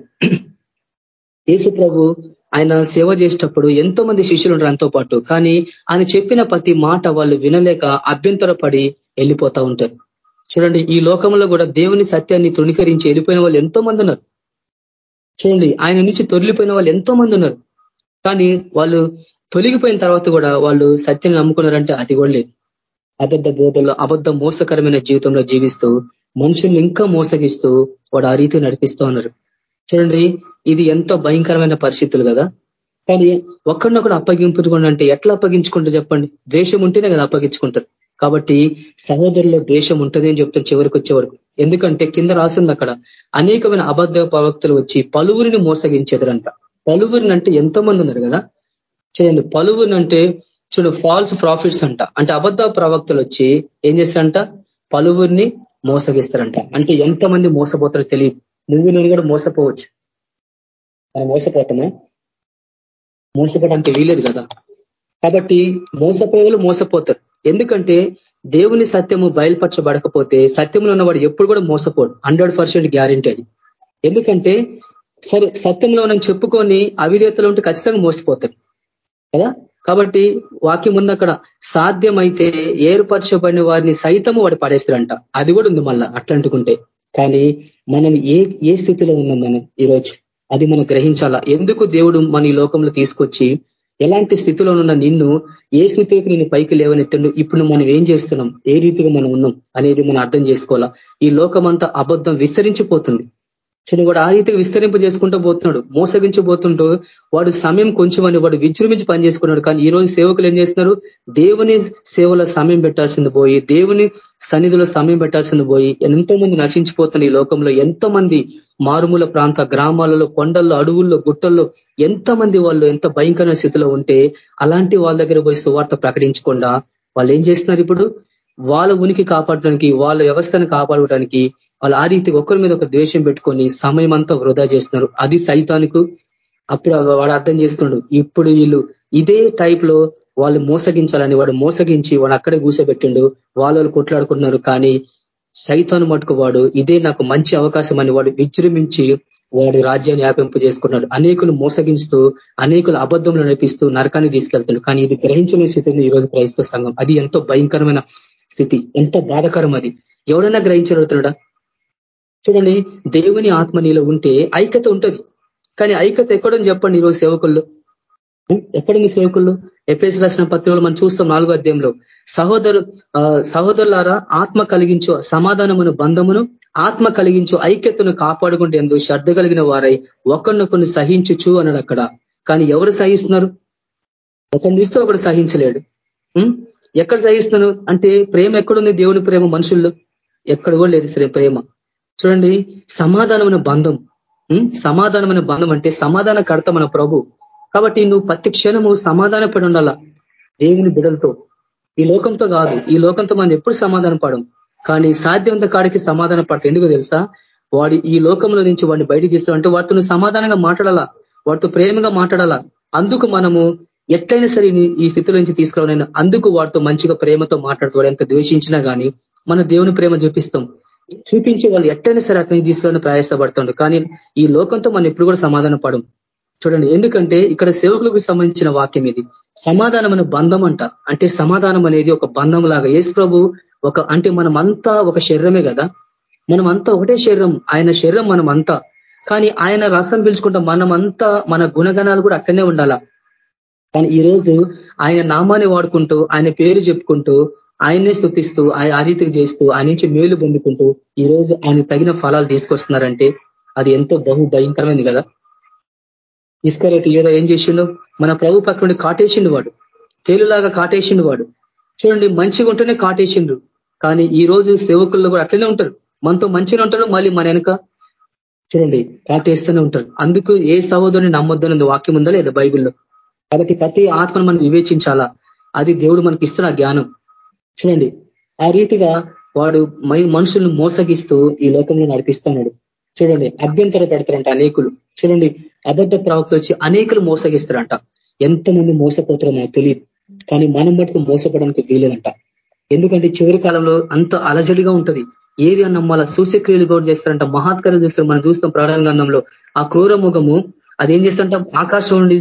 యేసు ప్రభు ఆయన సేవ చేసేటప్పుడు ఎంతో మంది శిష్యులు ఉంటారు అంతో పాటు. కానీ ఆయన చెప్పిన ప్రతి మాట వాళ్ళు వినలేక అభ్యంతరపడి వెళ్ళిపోతా ఉంటారు. చూడండి ఈ లోకంలో కూడా దేవుని సత్యాన్ని తృణీకరించి వెళ్ళిపోయిన వాళ్ళు ఎంతో మంది ఉన్నారు. చూడండి ఆయన నుంచి తొలిపోయిన వాళ్ళు ఎంతో మంది ఉన్నారు. కానీ వాళ్ళు తొలగిపోయిన తర్వాత కూడా వాళ్ళు సత్యాన్ని నమ్ముకున్నారంటే అది కూడా లేదు. అబద్ధ బోధల్లో అబద్ధ మోసకరమైన జీవితంలో జీవిస్తూ మనుషుల్ని ఇంకా మోసగిస్తూ వాడు ఆ రీతి నడిపిస్తూ ఉన్నారు. చూడండి ఇది ఎంతో భయంకరమైన పరిస్థితులు కదా? కానీ ఒక్కడినొకడు అప్పగింపుకోండి అంటే ఎట్లా అప్పగించుకుంటారు చెప్పండి? ద్వేషం ఉంటేనే కదా అప్పగించుకుంటారు. కాబట్టి సహోదరుల ద్వేషం ఉంటుంది అని చెప్తారు చివరికి వచ్చే వరకు ఎందుకంటే కింద రాసింది అక్కడ అనేకమైన అబద్ధ ప్రవక్తలు వచ్చి పలువురిని మోసగించేదరంట. పలువురిని అంటే ఎంతో మంది ఉన్నారు కదా? చేయండి పలువురిని అంటే చూడు ఫాల్స్ ప్రాఫిట్స్ అంట. అంటే అబద్ధ ప్రవక్తలు వచ్చి ఏం చేస్తారంట? పలువురిని మోసగిస్తారంట. అంటే ఎంతమంది మోసపోతారో తెలియదు నువ్వు నేను కూడా మోసపోవచ్చు. మనం మోసపోతామా? మోసపోవడానికి వీలేదు కదా. కాబట్టి మోసపోయేలు మోసపోతారు. ఎందుకంటే దేవుని సత్యము బయలుపరచబడకపోతే సత్యంలో ఉన్నవాడు ఎప్పుడు కూడా మోసపోడు. హండ్రెడ్ పర్సెంట్ గ్యారంటీ అది. ఎందుకంటే సరే సత్యంలో మనం చెప్పుకొని అవిధేతలు ఉంటే ఖచ్చితంగా మోసపోతారు కదా? కాబట్టి వాక్యం ఉంది అక్కడ సాధ్యమైతే ఏర్పరచబడిన వారిని సైతము వాడు పడేస్తారంట అది కూడా ఉంది మళ్ళా అట్లంటుకుంటే కానీ మనం ఏ ఏ స్థితిలో ఉన్నాం మనం ఈరోజు? అది మనం గ్రహించాలా? ఎందుకు దేవుడు మన ఈ లోకంలో తీసుకొచ్చి ఎలాంటి స్థితిలో ఉన్న నిన్ను ఏ స్థితికి నేను పైకి లేవనెత్తండు? ఇప్పుడు మనం ఏం చేస్తున్నాం? ఏ రీతిగా మనం ఉన్నాం? అనేది మనం అర్థం చేసుకోవాలా? ఈ లోకమంతా అబద్ధం విస్తరించిపోతుంది. చిన్న వాడు ఆ రీతికి విస్తరింపు చేసుకుంటూ పోతున్నాడు మోసగించబోతుంటూ వాడు సమయం కొంచెం అని వాడు విజృంభించి పనిచేసుకున్నాడు కానీ ఈ రోజు సేవకులు ఏం చేస్తున్నారు? దేవుని సేవలో సమయం పెట్టాల్సింది పోయి దేవుని సన్నిధిలో సమయం పెట్టాల్సింది పోయి ఎంతో మంది నశించిపోతున్న ఈ లోకంలో. ఎంతో మంది మారుమూల ప్రాంత గ్రామాలలో కొండల్లో అడవుల్లో గుట్టల్లో ఎంతమంది వాళ్ళు ఎంత భయంకరమైన స్థితిలో ఉంటే అలాంటి వాళ్ళ దగ్గర పోయి సువార్త ప్రకటించకుండా వాళ్ళు ఏం చేస్తున్నారు ఇప్పుడు? వాళ్ళ ఉనికి కాపాడడానికి వాళ్ళ వ్యవస్థను కాపాడటానికి వాళ్ళు ఆ రీతి ఒకరి మీద ఒక ద్వేషం పెట్టుకొని సమయం అంతా వృధా చేస్తున్నారు. అది సైతానికి అప్పుడు వాడు అర్థం చేసుకున్నాడు ఇప్పుడు వీళ్ళు ఇదే టైప్లో వాళ్ళు మోసగించాలని వాడు మోసగించి వాడు అక్కడే కూర్చోబెట్టిండు వాళ్ళు కొట్లాడుకుంటున్నారు. కానీ సైతాను మటుకు వాడు ఇదే నాకు మంచి అవకాశం అని వాడు విజృంభించి వాడు రాజ్యాన్ని వ్యాపింపు చేసుకున్నాడు అనేకులు మోసగించుతూ అనేకులు అబద్ధంలో నడిపిస్తూ నరకాన్ని తీసుకెళ్తున్నాడు. కానీ ఇది గ్రహించని స్థితిని ఈరోజు క్రైస్తవ సంఘం. అది ఎంతో భయంకరమైన స్థితి ఎంత బాధకరం అది. ఎవడైనా గ్రహించగలుగుతున్నాడా? చూడండి దేవుని ఆత్మ నీలో ఉంటే ఐక్యత ఉంటది. కానీ ఐక్యత ఎక్కడని చెప్పండి ఈరోజు సేవకుల్లో? ఎక్కడుంది సేవకుల్లో? ఎపిఎస్ రాసిన పత్రికలు మనం చూస్తాం నాలుగో అధ్యాయంలో. సహోదరు సహోదరులారా ఆత్మ కలిగించు సమాధానమును బంధమును ఆత్మ కలిగించు ఐక్యతను కాపాడుకుంటే ఎందు శ్రద్ధ కలిగిన వారై ఒకరినొకరిని సహించుచు అన్నాడు అక్కడ. కానీ ఎవరు సహిస్తున్నారు? ఒకరిని చూస్తే ఒకడు సహించలేడు. ఎక్కడ సహిస్తున్నాను అంటే ప్రేమ ఎక్కడుంది? దేవుని ప్రేమ మనుషుల్లో? ఎక్కడ కూడా లేదు సరే ప్రేమ. చూడండి సమాధానమైన బంధం. సమాధానమైన బంధం అంటే సమాధాన కడత మన ప్రభు. కాబట్టి నువ్వు ప్రతి క్షణము సమాధాన పడి ఉండాలా? దేవుని బిడలతో. ఈ లోకంతో కాదు ఈ లోకంతో మనం ఎప్పుడు సమాధాన పడం కానీ సాధ్యవంత కాడికి సమాధాన పడతాం ఎందుకు తెలుసా? వాడి ఈ లోకంలో నుంచి వాడిని బయటికి తీస్తామంటే వాటితో నువ్వు సమాధానంగా మాట్లాడాలా? వాటితో ప్రేమగా మాట్లాడాలా? అందుకు మనము ఎట్లయినా సరే ఈ స్థితిలో నుంచి తీసుకురావాలని. అందుకు వాటితో మంచిగా ప్రేమతో మాట్లాడుతూ ఎంత ద్వేషించినా కానీ మన దేవుని ప్రేమ చూపిస్తాం. చూపించి వాళ్ళు ఎట్టైనా సరే అక్కడికి తీసుకురావని ప్రయాసపడుతుండ్రు కానీ ఈ లోకంతో మనం ఎప్పుడు కూడా సమాధాన పడం చూడండి ఎందుకంటే ఇక్కడ సేవకులకు సంబంధించిన వాక్యం ఇది. సమాధానం బంధం అంట అంటే సమాధానం అనేది ఒక బంధం లాగా ఏసు ప్రభు ఒక అంటే మనమంతా ఒక శరీరమే కదా. మనమంతా ఒకటే శరీరం. ఆయన శరీరం మనమంతా. కానీ ఆయన రసం పీల్చుకుంటాం మనమంతా మన గుణగణాలు కూడా అక్కడనే ఉండాలా? కానీ ఈరోజు ఆయన నామాన్ని వాడుకుంటూ ఆయన పేరు చెప్పుకుంటూ ఆయన్నే స్థుతిస్తూ ఆ రీతికి చేస్తూ ఆయన నుంచి మేలు పొందుకుంటూ ఈ రోజు ఆయన తగిన ఫలాలు తీసుకొస్తున్నారంటే అది ఎంతో బహు భయంకరమైంది కదా. ఇస్కరైతే ఏదో ఏం చేసిండో? మన ప్రభు పక్కనుండి కాటేసిండు వాడు. తేలులాగా కాటేసిండు వాడు. చూడండి మంచిగా ఉంటేనే కాటేసిండు. కానీ ఈ రోజు సేవకుల్లో కూడా అట్లనే ఉంటారు. మనతో మంచిగా ఉంటారు మళ్ళీ మన వెనక చూడండి కాటేస్తూనే ఉంటారు. అందుకు ఏ సహోదరుని నమ్మొద్దని వాక్యం ఉందా లేదా బైబిల్లో? కాబట్టి ప్రతి ఆత్మను మనం వివేచించాలా? అది దేవుడు మనకి ఇస్తున్న జ్ఞానం. చూడండి. ఆ రీతిగా వాడు మనుషులను మోసగిస్తూ ఈ లోకంలో నడిపిస్తున్నాడు చూడండి అభ్యంతర పెడతారంట అనేకులు. చూడండి అబద్ధ ప్రవక్త వచ్చి అనేకులు మోసగిస్తారంట. ఎంతమంది మోసపోతారో మనకు తెలియదు కానీ మనం మటుకు మోసపోవడానికి వీలేదంట ఎందుకంటే చివరి కాలంలో అంత అలజడిగా ఉంటది. ఏది నమ్మాల సూచక్రియలు కూడా చేస్తారంట. మహాత్కారాలు చేస్తారు. మనం చూస్తాం ప్రాణ గంధంలో. ఆ క్రూర ముఖము అదేం చేస్తారంట ఆకాశం నుండి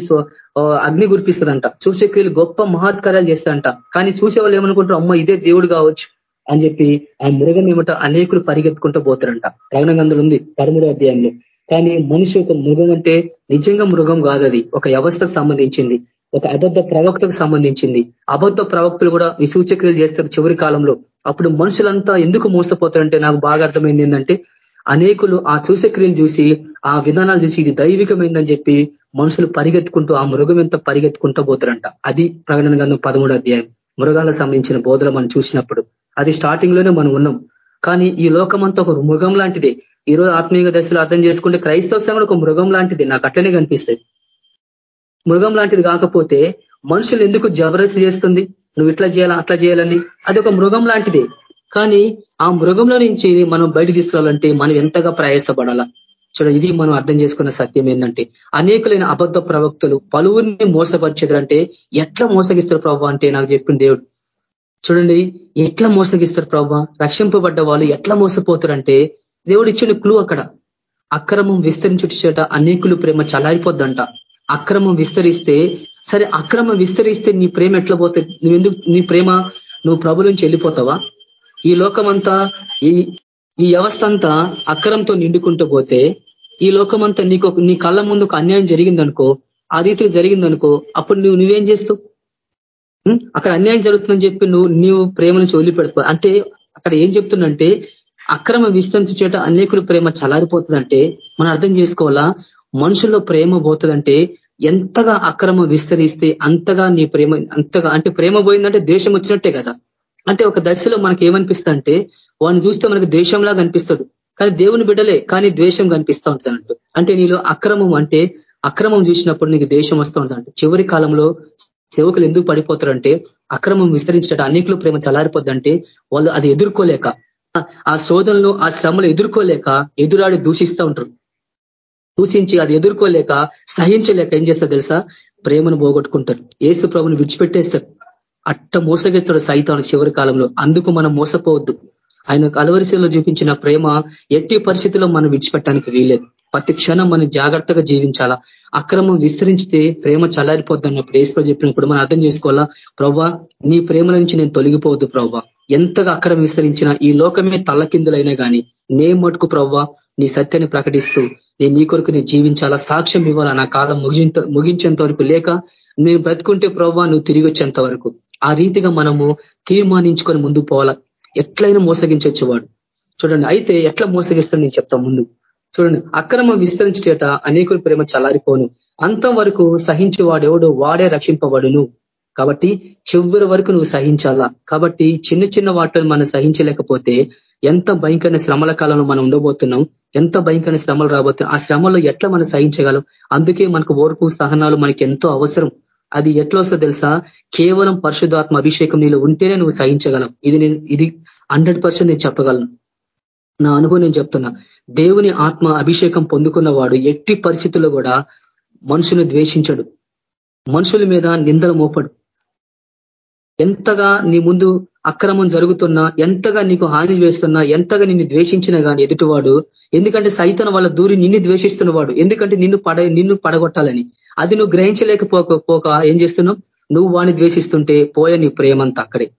అగ్ని గురిపిస్తుందంట క్రియలు గొప్ప మహాత్కార్యాలు చేస్తారంట కానీ చూసే వాళ్ళు ఏమనుకుంటారు? అమ్మ ఇదే దేవుడు కావచ్చు అని చెప్పి ఆ మృగం ఏమిటో అనేకులు పరిగెత్తుకుంటూ పోతారంట. ప్రగణ గంధలు ఉంది పదమూడో అధ్యాయంలో. కానీ మనిషి ఒక మృగం అంటే నిజంగా మృగం కాదు అది. ఒక వ్యవస్థకు సంబంధించింది ఒక అబద్ధ ప్రవక్తకు సంబంధించింది. అబద్ధ ప్రవక్తలు కూడా ఈ సూచక్రియలు చేస్తారు చివరి కాలంలో. అప్పుడు మనుషులంతా ఎందుకు మోసపోతారంటే నాకు బాగా అర్థమైంది ఏంటంటే అనేకులు ఆ సూచక్రియలు చూసి ఆ విధానాలు చూసి ఇది దైవికమైందని చెప్పి మనుషులు పరిగెత్తుకుంటూ ఆ మృగం ఎంత పరిగెత్తుకుంటూ పోతారంట. అది ప్రకటన గంధం పదమూడు అధ్యాయం. మృగాలకు సంబంధించిన బోధలు మనం చూసినప్పుడు అది స్టార్టింగ్లోనే మనం ఉన్నాం. కానీ ఈ లోకమంతా ఒక మృగం లాంటిదే. ఈరోజు ఆత్మీయ దశలో అర్థం చేసుకుంటే క్రైస్తవ కూడా ఒక మృగం లాంటిది. నాకు అట్లనే కనిపిస్తుంది. మృగం లాంటిది కాకపోతే మనుషులు ఎందుకు జబరదస్తి చేస్తుంది? నువ్వు ఇట్లా చేయాలా అట్లా చేయాలని? అది ఒక మృగం లాంటిదే. కానీ ఆ మృగంలో నుంచి మనం బయట తీసుకురావాలంటే మనం ఎంతగా ప్రయాసపడాలా? చూడ ఇది మనం అర్థం చేసుకున్న సత్యం ఏంటంటే అనేకులైన అబద్ధ ప్రవక్తలు పలువురిని మోసపరిచేదంటే ఎట్లా మోసగిస్తారు ప్రభావ అంటే నాకు చెప్పిన దేవుడు. చూడండి ఎట్లా మోసగిస్తారు ప్రభావ రక్షింపబడ్డ వాళ్ళు ఎట్లా మోసపోతారంటే దేవుడు ఇచ్చిన క్లూ అక్కడ. అక్రమం విస్తరించుట అనేకులు ప్రేమ చలారిపోద్దంట. అక్రమం విస్తరిస్తే సరే అక్రమం విస్తరిస్తే నీ ప్రేమ ఎట్లా పోతుంది నువ్వెందుకు నీ ప్రేమ నువ్వు ప్రభు నుంచి వెళ్ళిపోతావా? ఈ లోకమంతా ఈ వ్యవస్థ అంతా అక్రమంతో నిండుకుంటూ పోతే ఈ లోకమంతా నీకు నీ కళ్ళ ముందుకు అన్యాయం జరిగిందనుకో ఆ రీతి జరిగిందనుకో అప్పుడు నువ్వు నువ్వేం చేస్తావు? అక్కడ అన్యాయం జరుగుతుందని చెప్పి నువ్వు నీవు ప్రేమ నుంచి వదిలిపెడతావు అంటే అక్కడ ఏం చెప్తుందంటే అక్రమ విస్తరించేట అనేకులు ప్రేమ చలారిపోతుందంటే మనం అర్థం చేసుకోవాలా? మనుషుల్లో ప్రేమ పోతుందంటే ఎంతగా అక్రమం విస్తరిస్తే అంతగా నీ ప్రేమ అంతగా అంటే ప్రేమ పోయిందంటే దేశం వచ్చినట్టే కదా. అంటే ఒక దశలో మనకి ఏమనిపిస్తుంది అంటే వాడిని చూస్తే మనకు ద్వేషంలా కనిపిస్తాడు కానీ దేవుని బిడ్డలే కానీ ద్వేషం కనిపిస్తూ ఉంటుంది అంటే నీలో అక్రమం అంటే అక్రమం చూసినప్పుడు నీకు దేశం వస్తూ ఉంటుంది చివరి కాలంలో సేవకులు ఎందుకు పడిపోతారంటే అక్రమం విస్తరించట అనేకులు ప్రేమ చలారిపోద్దంటే వాళ్ళు అది ఎదుర్కోలేక ఆ శోధనలు ఆ శ్రమలు ఎదుర్కోలేక ఎదురాడి దూషిస్తూ ఉంటారు. దూషించి అది ఎదుర్కోలేక సహించలేక ఏం చేస్తారు తెలుసా? ప్రేమను పోగొట్టుకుంటారు. ఏసు ప్రభుని విడిచిపెట్టేస్తారు. అట్ట మోసగిస్తాడు సైతాను చివరి కాలంలో. అందుకు మనం మోసపోవద్దు. ఆయన కలవరిశలో చూపించిన ప్రేమ ఎట్టి పరిస్థితుల్లో మనం విడిచిపెట్టడానికి వీలేదు ప్రతి క్షణం మనం జాగ్రత్తగా జీవించాలా? అక్రమం విస్తరించితే ప్రేమ చల్లారిపోద్ది అన్నప్పుడు ఏసులో చెప్పినప్పుడు మనం అర్థం చేసుకోవాలా? ప్రవ్వా నీ ప్రేమ నుంచి నేను తొలగిపోవద్దు ప్రవ్వా. ఎంతగా అక్రమం విస్తరించినా ఈ లోకమే తల్లకిందులైనా కానీ నే మటుకు ప్రవ్వా నీ సత్యాన్ని ప్రకటిస్తూ నేను నీ కొరకు నేను జీవించాలా? సాక్ష్యం ఇవ్వాలా? నా కాలం ముగింత ముగించేంత వరకు లేక నేను బ్రతుకుంటే ప్రవ్వా నువ్వు తిరిగి వచ్చేంత వరకు. ఆ రీతిగా మనము తీర్మానించుకొని ముందుకు పోవాలా? ఎట్లయినా మోసగించవచ్చు వాడు. చూడండి అయితే ఎట్లా మోసగిస్తాను నేను చెప్తా ముందు. చూడండి అక్రమ విస్తరించేట అనేకుల ప్రేమ చల్లారిపోను. అంతం వరకు సహించి వాడెవడో? వాడే రక్షింపబడును. కాబట్టి చివరి వరకు నువ్వు సహించాలా? కాబట్టి చిన్న చిన్న వాటిని మనం సహించలేకపోతే ఎంత భయంకరమైన శ్రమల కాలంలో మనం ఉండబోతున్నాం? ఎంత భయంకరమైన శ్రమలు రాబోతున్నాం ఆ శ్రమలో ఎట్లా మనం సహించగలం? అందుకే మనకు ఓర్పు సహనాలు మనకి ఎంతో అవసరం. అది ఎట్లా వస్తుందో తెలుసా? కేవలం పరిశుధాత్మ అభిషేకం నీలో ఉంటేనే నువ్వు సహించగలం ఇది ఇది హండ్రెడ్ నేను చెప్పగలను. నా అనుభవం నేను చెప్తున్నా. దేవుని ఆత్మ అభిషేకం పొందుకున్నవాడు ఎట్టి పరిస్థితుల్లో కూడా మనుషులు ద్వేషించడు. మనుషుల మీద నిందలు మోపడు. ఎంతగా నీ ముందు అక్రమం జరుగుతున్నా ఎంతగా నీకు హాని వేస్తున్నా ఎంతగా నిన్ను ద్వేషించినా కానీ ఎదుటివాడు ఎందుకంటే సైతం వాళ్ళ దూరి నిన్ను ద్వేషిస్తున్నవాడు ఎందుకంటే నిన్ను పడ నిన్ను పడగొట్టాలని. అది నువ్వు గ్రహించలేకపోక పోక ఏం చేస్తున్నావు? నువ్వు వాడిని ద్వేషిస్తుంటే పోయే నీ ప్రేమంతా అక్కడే.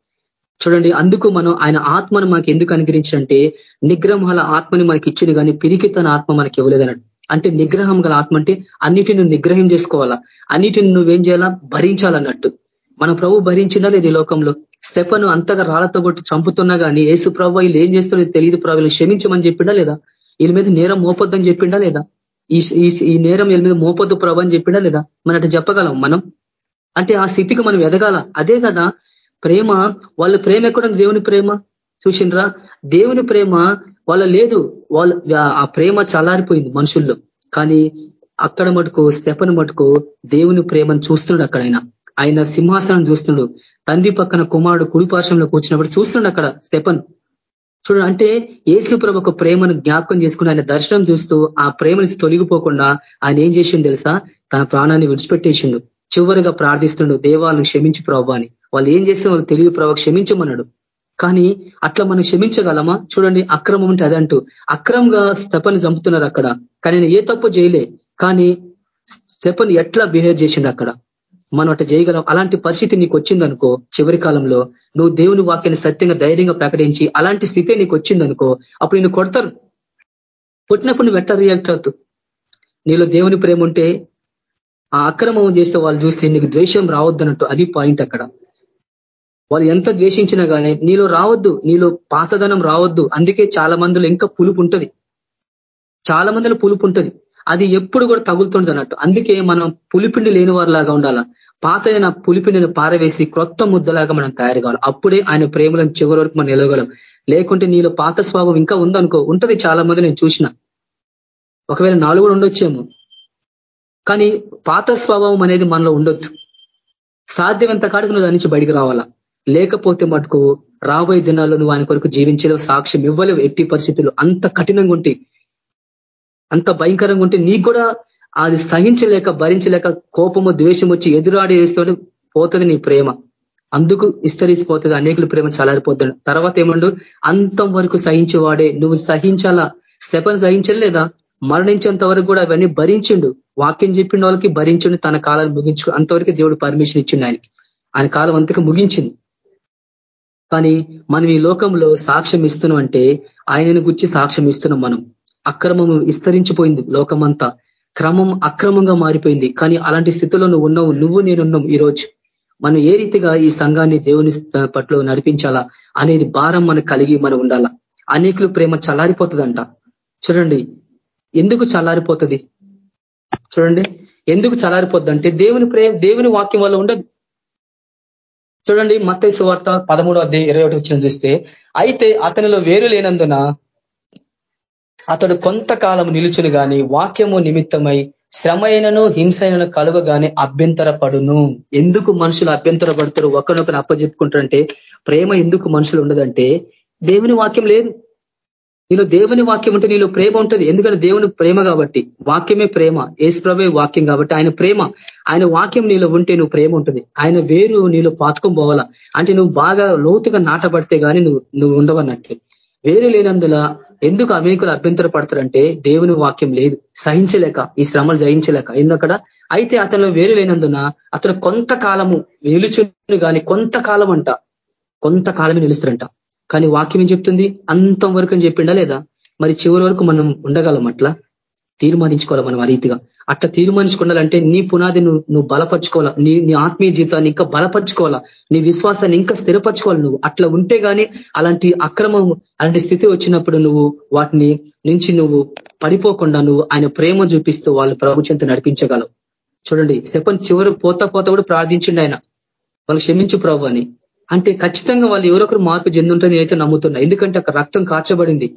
చూడండి అందుకు మనం ఆయన ఆత్మను మనకి ఎందుకు అనుగ్రహించంటే నిగ్రహాల ఆత్మని మనకి ఇచ్చింది కానీ పిరికితన ఆత్మ మనకి ఇవ్వలేదన్నాడు. అంటే నిగ్రహం గల ఆత్మ అంటే అన్నిటిని నువ్వు నిగ్రహం చేసుకోవాలా? అన్నిటిని నువ్వేం చేయాలా? భరించాలన్నట్టు. మన ప్రభు భరించినా లేదు ఈ లోకంలో. స్టెపను అంతగా రాళ్ళతో కొట్టి చంపుతున్నా కానీ ఏసు ప్రభు వీళ్ళు ఏం చేస్తున్నది తెలియదు ప్రభు క్షమించమని చెప్పిండా లేదా? వీళ్ళ మీద నేరం మోపొద్దని చెప్పిండా లేదా? ఈ నేరం వీళ్ళ మీద మోపొద్దు ప్రభు అని చెప్పినా లేదా? మన అంటే చెప్పగలం మనం? అంటే ఆ స్థితికి మనం ఎదగాల? అదే కదా ప్రేమ వాళ్ళ ప్రేమ ఎక్కడ దేవుని ప్రేమ. చూసిండ్రా? దేవుని ప్రేమ వాళ్ళ లేదు. వాళ్ళ ఆ ప్రేమ చల్లారిపోయింది మనుషుల్లో. కానీ అక్కడ మటుకు స్తెపను మటుకు దేవుని ప్రేమను చూస్తున్నాడు అక్కడ ఆయన. ఆయన సింహాసనం చూస్తున్నాడు. తండ్రి పక్కన కుమారుడు కుడిపార్శ్వంలో కూర్చున్నప్పుడు చూస్తున్నాడు అక్కడ స్టెపన్ చూడండి అంటే యేసు ప్రభు ఒక ప్రేమను జ్ఞాపకం చేసుకుని ఆయన దర్శనం చూస్తూ ఆ ప్రేమ నుంచి తొలగిపోకుండా ఆయన ఏం చేసిండు తెలుసా? తన ప్రాణాన్ని విడిచిపెట్టేసిండు. చివరిగా ప్రార్థిస్తుండు దేవాలను క్షమించి ప్రభు అని. వాళ్ళు ఏం చేస్తే వాళ్ళు తెలియదు ప్రభు క్షమించమన్నాడు కానీ అట్లా మనం క్షమించగలమా? చూడండి అక్రమం అంటే అదంటూ అక్రమంగా స్తెపని చంపుతున్నారు అక్కడ. కానీ ఏ తప్పు చేయలే. కానీ స్తెపని ఎట్లా బిహేవ్ చేసిండు అక్కడ? మనం అట్లా చేయగలం అలాంటి పరిస్థితి నీకు వచ్చిందనుకో చివరి కాలంలో నువ్వు దేవుని వాక్యాన్ని సత్యంగా ధైర్యంగా ప్రకటించి అలాంటి స్థితి నీకు వచ్చిందనుకో అప్పుడు నేను కొడతారు. పుట్టినప్పుడు నువ్వు ఎట్లా రియాక్ట్ అవుతూ నీలో దేవుని ప్రేమ ఉంటే ఆ అక్రమం చేస్తే వాళ్ళు చూస్తే నీకు ద్వేషం రావద్దన్నట్టు అది పాయింట్ అక్కడ. వాళ్ళు ఎంత ద్వేషించినా కానీ నీలో రావద్దు నీలో పాతదనం రావద్దు. అందుకే చాలా మందిలో ఇంకా పులుపు ఉంటుంది. చాలా మందిలో పులుపు ఉంటుంది. అది ఎప్పుడు కూడా తగులుతుంది అన్నట్టు అందుకే మనం పులిపిండి లేని వారిలాగా ఉండాలా? పాత అయిన పులిపిండిని పారవేసి క్రొత్త ముద్దలాగా మనం తయారు కావాలి. అప్పుడే ఆయన ప్రేమలను చివరి వరకు మనం నిలవగలం. లేకుంటే నీలో పాత స్వభావం ఇంకా ఉందనుకో ఉంటది చాలా మంది నేను చూసిన. ఒకవేళ నాలుగు కూడా ఉండొచ్చేమో. కానీ పాత స్వభావం అనేది మనలో ఉండొద్దు. సాధ్యమంత కాడికి నువ్వు దాని నుంచి బయటికి రావాలా? లేకపోతే మటుకు రాబోయే దినాల్లో నువ్వు ఆయన కొరకు జీవించలేవు సాక్ష్యం ఇవ్వలేవు ఎట్టి పరిస్థితులు అంత కఠినంగా ఉంటే అంత భయంకరంగా ఉంటే నీకు కూడా అది సహించలేక భరించలేక కోపము ద్వేషం వచ్చి ఎదురాడి వేస్తూ పోతుంది నీ ప్రేమ. అందుకు విస్తరిసిపోతుంది అనేకుల ప్రేమ చలారిపోతుంది తర్వాత ఏమండు? అంతం వరకు సహించేవాడే. నువ్వు సహించాలా? శ్రపను సహించలేదా? మరణించేంత వరకు కూడా అవన్నీ భరించిండు. వాక్యం చెప్పిన వాళ్ళకి భరించిండు తన కాలాన్ని ముగించు అంతవరకు దేవుడు పర్మిషన్ ఇచ్చిండు ఆయనకి. ఆయన కాలం అంతకు ముగించింది. కానీ మనం ఈ లోకంలో సాక్ష్యం ఇస్తున్నాం అంటే ఆయనను గుర్చి సాక్ష్యం ఇస్తున్నాం మనం. అక్రమం విస్తరించిపోయింది లోకమంతా. క్రమం అక్రమంగా మారిపోయింది. కానీ అలాంటి స్థితిలో నువ్వు ఉన్నావు. నువ్వు నేనున్నావు ఈరోజు మనం ఏ రీతిగా ఈ సంఘాన్ని దేవుని పట్ల నడిపించాలా అనేది భారం మనకు కలిగి మనం ఉండాలా? అనేకులు ప్రేమ చల్లారిపోతుందంట. చూడండి. ఎందుకు చల్లారిపోతుంది? చూడండి. ఎందుకు చల్లారిపోద్ది అంటే దేవుని ప్రేమ దేవుని వాక్యం వల్ల ఉండదు. చూడండి. మత్తైసు వార్త పదమూడో అధ్యాయ ఇరవై ఒకటి వచ్చిన చూస్తే అయితే అతనిలో వేరు లేనందున అతడు కొంతకాలం నిలుచును గాని వాక్యము నిమిత్తమై శ్రమైనను హింసైనను కలుగగానే అభ్యంతరపడును. ఎందుకు మనుషులు అభ్యంతరపడతారు? ఒకరినొకరు అప్పచెప్పుకుంటారంటే ప్రేమ ఎందుకు మనుషులు ఉండదంటే దేవుని వాక్యం లేదు. నీలో దేవుని వాక్యం ఉంటే నీలో ప్రేమ ఉంటుంది. ఎందుకంటే దేవుని ప్రేమ కాబట్టి. వాక్యమే ప్రేమ. ఏసుప్రభే వాక్యం కాబట్టి ఆయన ప్రేమ. ఆయన వాక్యం నీలో ఉంటే నువ్వు ప్రేమ ఉంటుంది. ఆయన వేరు నీలో పాతుకొని పోవాలా. అంటే నువ్వు బాగా లోతుగా నాటబడితే కానీ నువ్వు నువ్వు ఉండవన్నట్టు. వేరు లేనందున ఎందుకు అమేకులు అభ్యంతర పడతారంటే దేవుని వాక్యం లేదు. సహించలేక ఈ శ్రమలు జయించలేక. ఎందుకడ అయితే అతను వేరు లేనందున అతను కొంతకాలము నిలుచుని కానీ కొంతకాలం అంట కొంతకాలమే నిలుస్తారంట. కానీ వాక్యం ఏం చెప్తుంది? అంతం వరకు అని చెప్పిండా లేదా? మరి చివరి వరకు మనం ఉండగలం అట్లా తీర్మానించుకోవాలి మనం ఆ రీతిగా అట్లా తీర్మానించుకోవాలంటే నీ పునాది నువ్వు నువ్వు బలపరుచుకోవాలా? నీ నీ ఆత్మీయ జీవితాన్ని ఇంకా బలపరుచుకోవాలా? నీ విశ్వాసాన్ని ఇంకా స్థిరపరచుకోవాలి నువ్వు? అట్లా ఉంటే గానీ అలాంటి అక్రమం అలాంటి స్థితి వచ్చినప్పుడు నువ్వు వాటిని నుంచి నువ్వు పడిపోకుండా నువ్వు ఆయన ప్రేమ చూపిస్తూ వాళ్ళు ప్రభుత్వంతో నడిపించగలవు. చూడండి స్టెఫన్ చివరి పోతా పోతా కూడా ప్రార్థించిండు ఆయన. వాళ్ళు క్షమించు ప్రభు అని. అంటే ఖచ్చితంగా వాళ్ళు ఎవరొకరు మార్పు చెందుంటుంది అయితే నమ్ముతున్నా. ఎందుకంటే అక్కడ రక్తం కార్చబడింది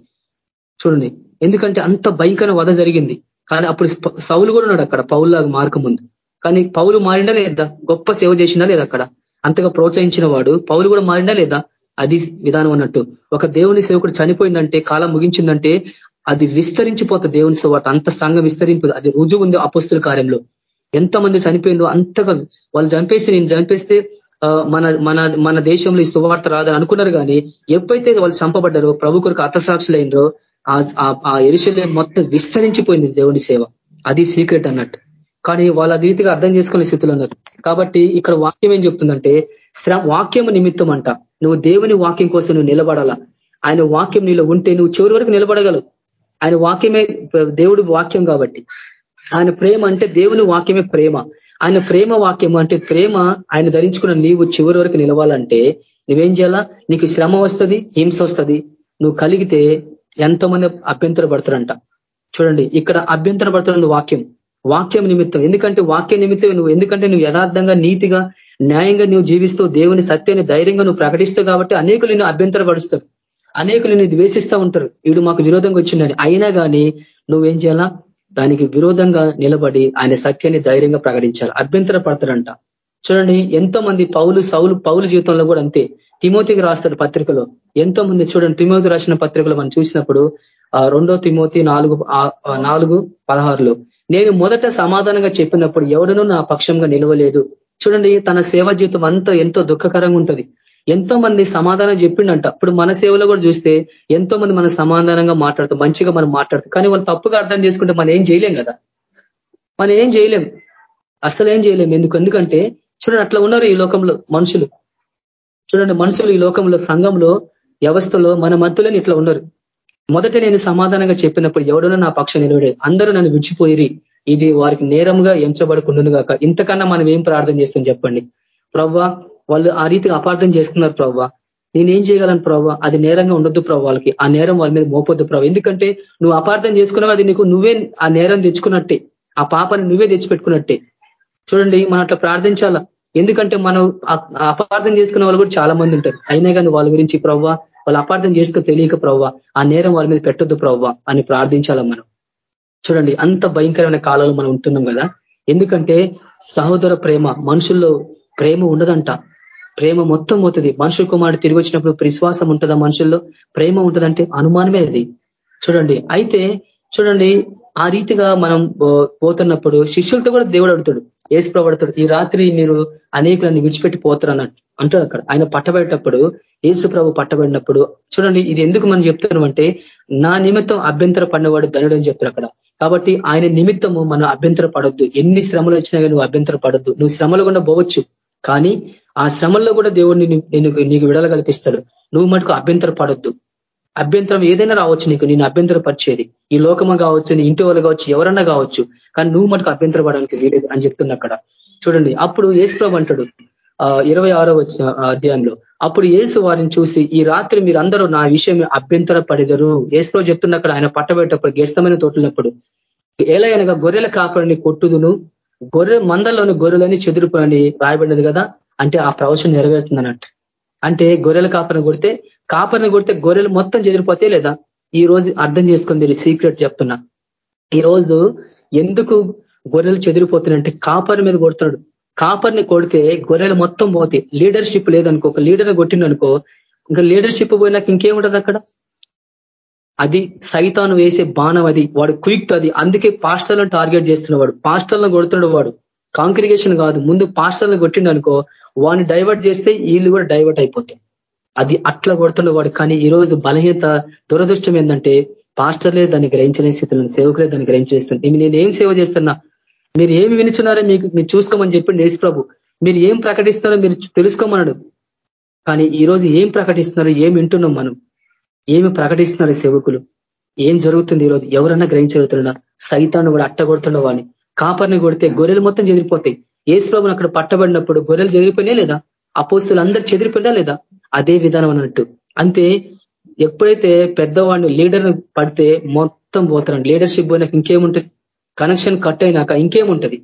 చూడండి ఎందుకంటే అంత భయంకర వధ జరిగింది. కానీ అప్పుడు సౌలు కూడా ఉన్నాడు అక్కడ పౌల్లాగా మార్క ముందు. కానీ పౌలు మారిండా లేదా? గొప్ప సేవ చేసినా లేదా అక్కడ? అంతగా ప్రోత్సహించిన వాడు పౌలు కూడా మారిండా లేదా? అది విధానం అన్నట్టు. ఒక దేవుని సేవకుడు చనిపోయిందంటే కాలం ముగించిందంటే అది విస్తరించిపోతుంది దేవుని సేవట అంత సంఘం విస్తరింపు అది రుజువు ఉంది అపస్తుల కార్యంలో. ఎంతమంది చనిపోయిందో అంతగా వాళ్ళు చంపేస్తే నేను చంపేస్తే మన మన మన దేశంలో ఈ సువార్త రాదని అనుకున్నారు కానీ ఎప్పుడైతే వాళ్ళు చంపబడ్డారో ప్రభు కొరకు అతసాక్షులైనరో ఆ ఎరుశల్యం మొత్తం విస్తరించిపోయింది దేవుని సేవ. అది సీక్రెట్ అన్నట్టు. కానీ వాళ్ళ రీతిగా అర్థం చేసుకునే స్థితిలో ఉన్నారు. కాబట్టి ఇక్కడ వాక్యం ఏం చెప్తుందంటే వాక్యం నిమిత్తం అంట. నువ్వు దేవుని వాక్యం కోసం నువ్వు నిలబడాలా. ఆయన వాక్యం నీలో ఉంటే నువ్వు చివరి వరకు నిలబడగలవు. ఆయన వాక్యమే దేవుడి వాక్యం కాబట్టి. ఆయన ప్రేమ అంటే దేవుని వాక్యమే ప్రేమ. ఆయన ప్రేమ వాక్యం అంటే ప్రేమ ఆయన ధరించుకున్న నీవు చివరి వరకు నిలవాలంటే నువ్వేం చేయాలా? నీకు శ్రమ వస్తుంది హింస వస్తుంది. నువ్వు కలిగితే ఎంతో మంది అభ్యంతర పడతారంట చూడండి ఇక్కడ అభ్యంతర పడుతున్నది వాక్యం. వాక్యం నిమిత్తం. ఎందుకంటే వాక్యం నిమిత్తం నువ్వు ఎందుకంటే నువ్వు యథార్థంగా నీతిగా న్యాయంగా నువ్వు జీవిస్తూ దేవుని సత్యాన్ని ధైర్యంగా నువ్వు ప్రకటిస్తావు కాబట్టి అనేకులు నిన్ను అభ్యంతర పడుస్తారు అనేకులు నిన్ను ద్వేషిస్తూ ఉంటారు. వీడు మాకు విరోధంగా వచ్చిందని అయినా కానీ నువ్వేం చేయాలా? దానికి విరోధంగా నిలబడి ఆయన సత్యాన్ని ధైర్యంగా ప్రకటించాలి. అభ్యంతర పడతారంట చూడండి ఎంతో మంది పౌలు సౌలు పౌలు జీవితంలో కూడా అంతే. తిమోతికి రాస్తాడు పత్రికలో. ఎంతో మంది చూడండి తిమోతి రాసిన పత్రికలో మనం చూసినప్పుడు రెండో తిమోతి నాలుగు నాలుగు పదహారులో నేను మొదట సమాధానంగా చెప్పినప్పుడు ఎవడనూ నా పక్షంగా నిలవలేదు. చూడండి తన సేవ జీవితం అంతా ఎంతో దుఃఖకరంగా ఉంటది. ఎంతో మంది సమాధానం చెప్పిండంట. ఇప్పుడు మన సేవలో కూడా చూస్తే ఎంతో మంది మనం సమాధానంగా మాట్లాడుతూ మంచిగా మనం మాట్లాడుతూ కానీ వాళ్ళు తప్పుగా అర్థం చేసుకుంటే మనం ఏం చేయలేం కదా. మనం ఏం చేయలేం. అసలు ఏం చేయలేం. ఎందుకు? ఎందుకంటే చూడండి అట్లా ఉన్నారు ఈ లోకంలో మనుషులు. చూడండి మనుషులు ఈ లోకంలో సంఘంలో వ్యవస్థలో మన మధ్యలోనే ఇట్లా ఉన్నారు. మొదట నేను సమాధానంగా చెప్పినప్పుడు ఎవడనో నా పక్షం నిలబడేది అందరూ నన్ను విడిచిపోయిరి. ఇది వారికి నేరంగా ఎంచబడుకుండును కాక ఇంతకన్నా మనం ఏం ప్రార్థన చేస్తాం చెప్పండి. ప్రవ్వా వాళ్ళు ఆ రీతిగా అపార్థం చేసుకున్నారు ప్రవ్వా. నేనేం చేయగలను ప్రవ్వా? అది నేరంగా ఉండొద్దు ప్రభు వాళ్ళకి. ఆ నేరం వాళ్ళ మీద మోపొద్దు ప్రభావ ఎందుకంటే నువ్వు అపార్థం చేసుకున్నావు అది నీకు నువ్వే ఆ నేరం తెచ్చుకున్నట్టే. ఆ పాపని నువ్వే తెచ్చిపెట్టుకున్నట్టే. చూడండి మనం అట్లా ప్రార్థించాలా? ఎందుకంటే మనం అపార్థం చేసుకున్న వాళ్ళు కూడా చాలా మంది ఉంటారు. అయినా కానీ వాళ్ళ గురించి ప్రవ్వ వాళ్ళు అపార్థం చేసుకో తెలియక ప్రవ్వ ఆ నేరం వాళ్ళ మీద పెట్టొద్దు ప్రవ్వ అని ప్రార్థించాలా మనం. చూడండి అంత భయంకరమైన కాలంలో మనం ఉంటున్నాం కదా. ఎందుకంటే సహోదర ప్రేమ మనుషుల్లో ప్రేమ ఉండదంట. ప్రేమ మొత్తం పోతుంది. మనుషుల కుమారుడు తిరిగి వచ్చినప్పుడు విశ్వాసం ఉంటుందా మనుషుల్లో? ప్రేమ ఉంటుందంటే అనుమానమే అది. చూడండి అయితే చూడండి ఆ రీతిగా మనం పోతున్నప్పుడు శిష్యులతో కూడా దేవుడు అడుగుతాడు. ఏసు ప్రభడతాడు ఈ రాత్రి మీరు అనేకులను విడిచిపెట్టి పోతారు అన్నట్టు అంటాడు అక్కడ. ఆయన పట్టబడేటప్పుడు ఏసు ప్రభు పట్టబడినప్పుడు చూడండి ఇది ఎందుకు మనం చెప్తున్నాం అంటే నా నిమిత్తం అభ్యంతర పడినవాడు ధనుడు అని చెప్తారు అక్కడ. కాబట్టి ఆయన నిమిత్తము మనం అభ్యంతర పడొద్దు. ఎన్ని శ్రమలు వచ్చినా నువ్వు అభ్యంతర పడొద్దు. నువ్వు శ్రమలు కూడా పోవచ్చు. కానీ ఆ శ్రమల్లో కూడా దేవుడిని నేను నీకు విడల కల్పిస్తాడు. నువ్వు మటుకు అభ్యంతర పడొద్దు. అభ్యంతరం ఏదైనా రావచ్చు నీకు. నేను అభ్యంతర పరిచేది ఈ లోకమ కావచ్చు నీ ఇంటి వాళ్ళు కావచ్చు ఎవరన్నా కావచ్చు. కానీ నువ్వు మటుకు అభ్యంతర పడడానికి వీలేదు అని చెప్తున్నా అక్కడ. చూడండి అప్పుడు ఏసుప్రభు అంటాడు ఇరవై ఆరో వచ్చిన అధ్యాయంలో అప్పుడు ఏసు వారిని చూసి ఈ రాత్రి మీరందరూ నా విషయం అభ్యంతర పడిదరు ఏసులో చెప్తున్నక్కడ ఆయన పట్టబెట్టప్పుడు గెస్తమైన తోటినప్పుడు ఏలయనగా గొర్రెల కాపరిని కొట్టుదును గొర్రె మందల్లోని గొర్రెలని చెదురుపునని రాయబడినది కదా అంటే ఆ ప్రవచనం నెరవేరుతుంది అన్నట్టు అంటే గొర్రెల కాపరిని కొడితే కాపరిని కొడితే గొర్రెలు మొత్తం చెదిరిపోతే లేదా? ఈ రోజు అర్థం చేసుకుని మీరు సీక్రెట్ చెప్తున్నా. ఈ రోజు ఎందుకు గొర్రెలు చెదిరిపోతున్నాయంటే కాపర్ మీద కొడుతున్నాడు. కాపర్ని కొడితే గొర్రెలు మొత్తం పోతాయి. లీడర్షిప్ లేదనుకో ఒక లీడర్ కొట్టిండనుకో ఇంకా లీడర్షిప్ పోయినాక ఇంకేముంటది అక్కడ? అది సైతాను వేసే బాణం అది. వాడు కుయుక్తది అందుకే పాస్టర్లను టార్గెట్ చేస్తున్నవాడు పాస్టర్లను కొడుతున్నాడు వాడు. కాంగ్రిగేషన్ కాదు. ముందు పాస్టర్లను కొట్టిండు అనుకో వాడిని డైవర్ట్ చేస్తే వీళ్ళు కూడా డైవర్ట్ అయిపోతాయి అది అట్లా కొడుతున్నవాడు కానీ ఈ రోజు బలహీనత దురదృష్టం ఏంటంటే పాస్టర్లే దాన్ని గ్రహించలేని స్థితిలో సేవకులే దాన్ని గ్రహించలేస్తుంది నేను ఏం సేవ చేస్తున్నా మీరు ఏమి వినుచున్నారో మీకు మీరు చూసుకోమని చెప్పి నేసు ప్రభు. మీరు ఏం ప్రకటిస్తున్నారో మీరు తెలుసుకోమన్నాడు. కానీ ఈ రోజు ఏం ప్రకటిస్తున్నారు ఏం వింటున్నాం మనం? ఏమి ప్రకటిస్తున్నారు సేవకులు? ఏం జరుగుతుంది ఈరోజు ఎవరన్నా గ్రహించగలుగుతున్నా సైతాన్ని కూడా అట్టగొడుతున్న వాడిని కాపర్ని కొడితే గొర్రెలు మొత్తం చెదిరిపోతాయి. ఏసు ప్రభుని అక్కడ పట్టబడినప్పుడు గొర్రెలు చెదిరిపోయినా లేదా? అపోస్తులు అందరు చెదిరిపోయినా లేదా? అదే విధానం అన్నట్టు. అంతే ఎప్పుడైతే పెద్దవాడిని లీడర్ పడితే మొత్తం పోతారండి. లీడర్షిప్ పోయినాక ఇంకేముంటుంది కనెక్షన్ కట్ అయినాక ఇంకేముంటది?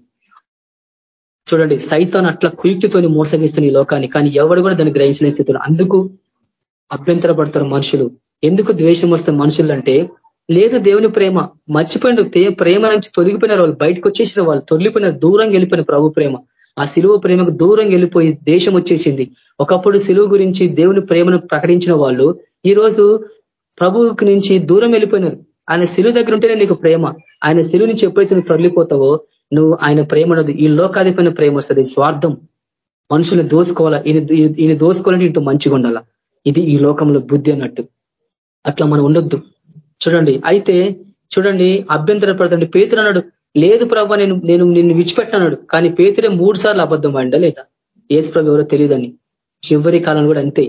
చూడండి సైతాన్ అట్లా కుయుక్తితోని మోసగిస్తున్న ఈ లోకాన్ని కానీ ఎవడు కూడా దాన్ని గ్రహించిన స్థితిలో అందుకు అభ్యంతర పడతారు మనుషులు. ఎందుకు ద్వేషం వస్తే మనుషులు అంటే లేదు దేవుని ప్రేమ మర్చిపోయిన ప్రేమ నుంచి తొలగిపోయినారు వాళ్ళు బయటకు వచ్చేసిన వాళ్ళు తొలిపోయిన దూరం వెళ్ళిపోయిన ప్రభు ప్రేమ. ఆ సిలువ ప్రేమకు దూరం వెళ్ళిపోయి దేశం వచ్చేసింది. ఒకప్పుడు సిలువ గురించి దేవుని ప్రేమను ప్రకటించిన వాళ్ళు ఈ రోజు ప్రభువుకి నుంచి దూరం వెళ్ళిపోయినారు. ఆయన శిలువు దగ్గర ఉంటేనే నీకు ప్రేమ. ఆయన శిలువు నుంచి ఎప్పుడైతే నువ్వు తరలిపోతావో నువ్వు ఆయన ప్రేమ ఈ లోకాధిపైన ప్రేమ వస్తుంది. స్వార్థం. మనుషుల్ని దోసుకోవాలా? ఈయన దోసుకోవాలంటే ఇంత మంచిగా ఉండాలా? ఇది ఈ లోకంలో బుద్ధి అన్నట్టు. అట్లా మనం ఉండొద్దు. చూడండి. అయితే చూడండి అభ్యంతర పడతండి. పేతురు అన్నాడు లేదు ప్రభా నేను నేను నిన్ను విడిచిపెట్టినాడు కానీ పేతురే మూడు సార్లు అబద్ధం ఆడిందా లేట ఏసు ప్రభు ఎవరో తెలియదని. చివరి కాలం కూడా అంతే.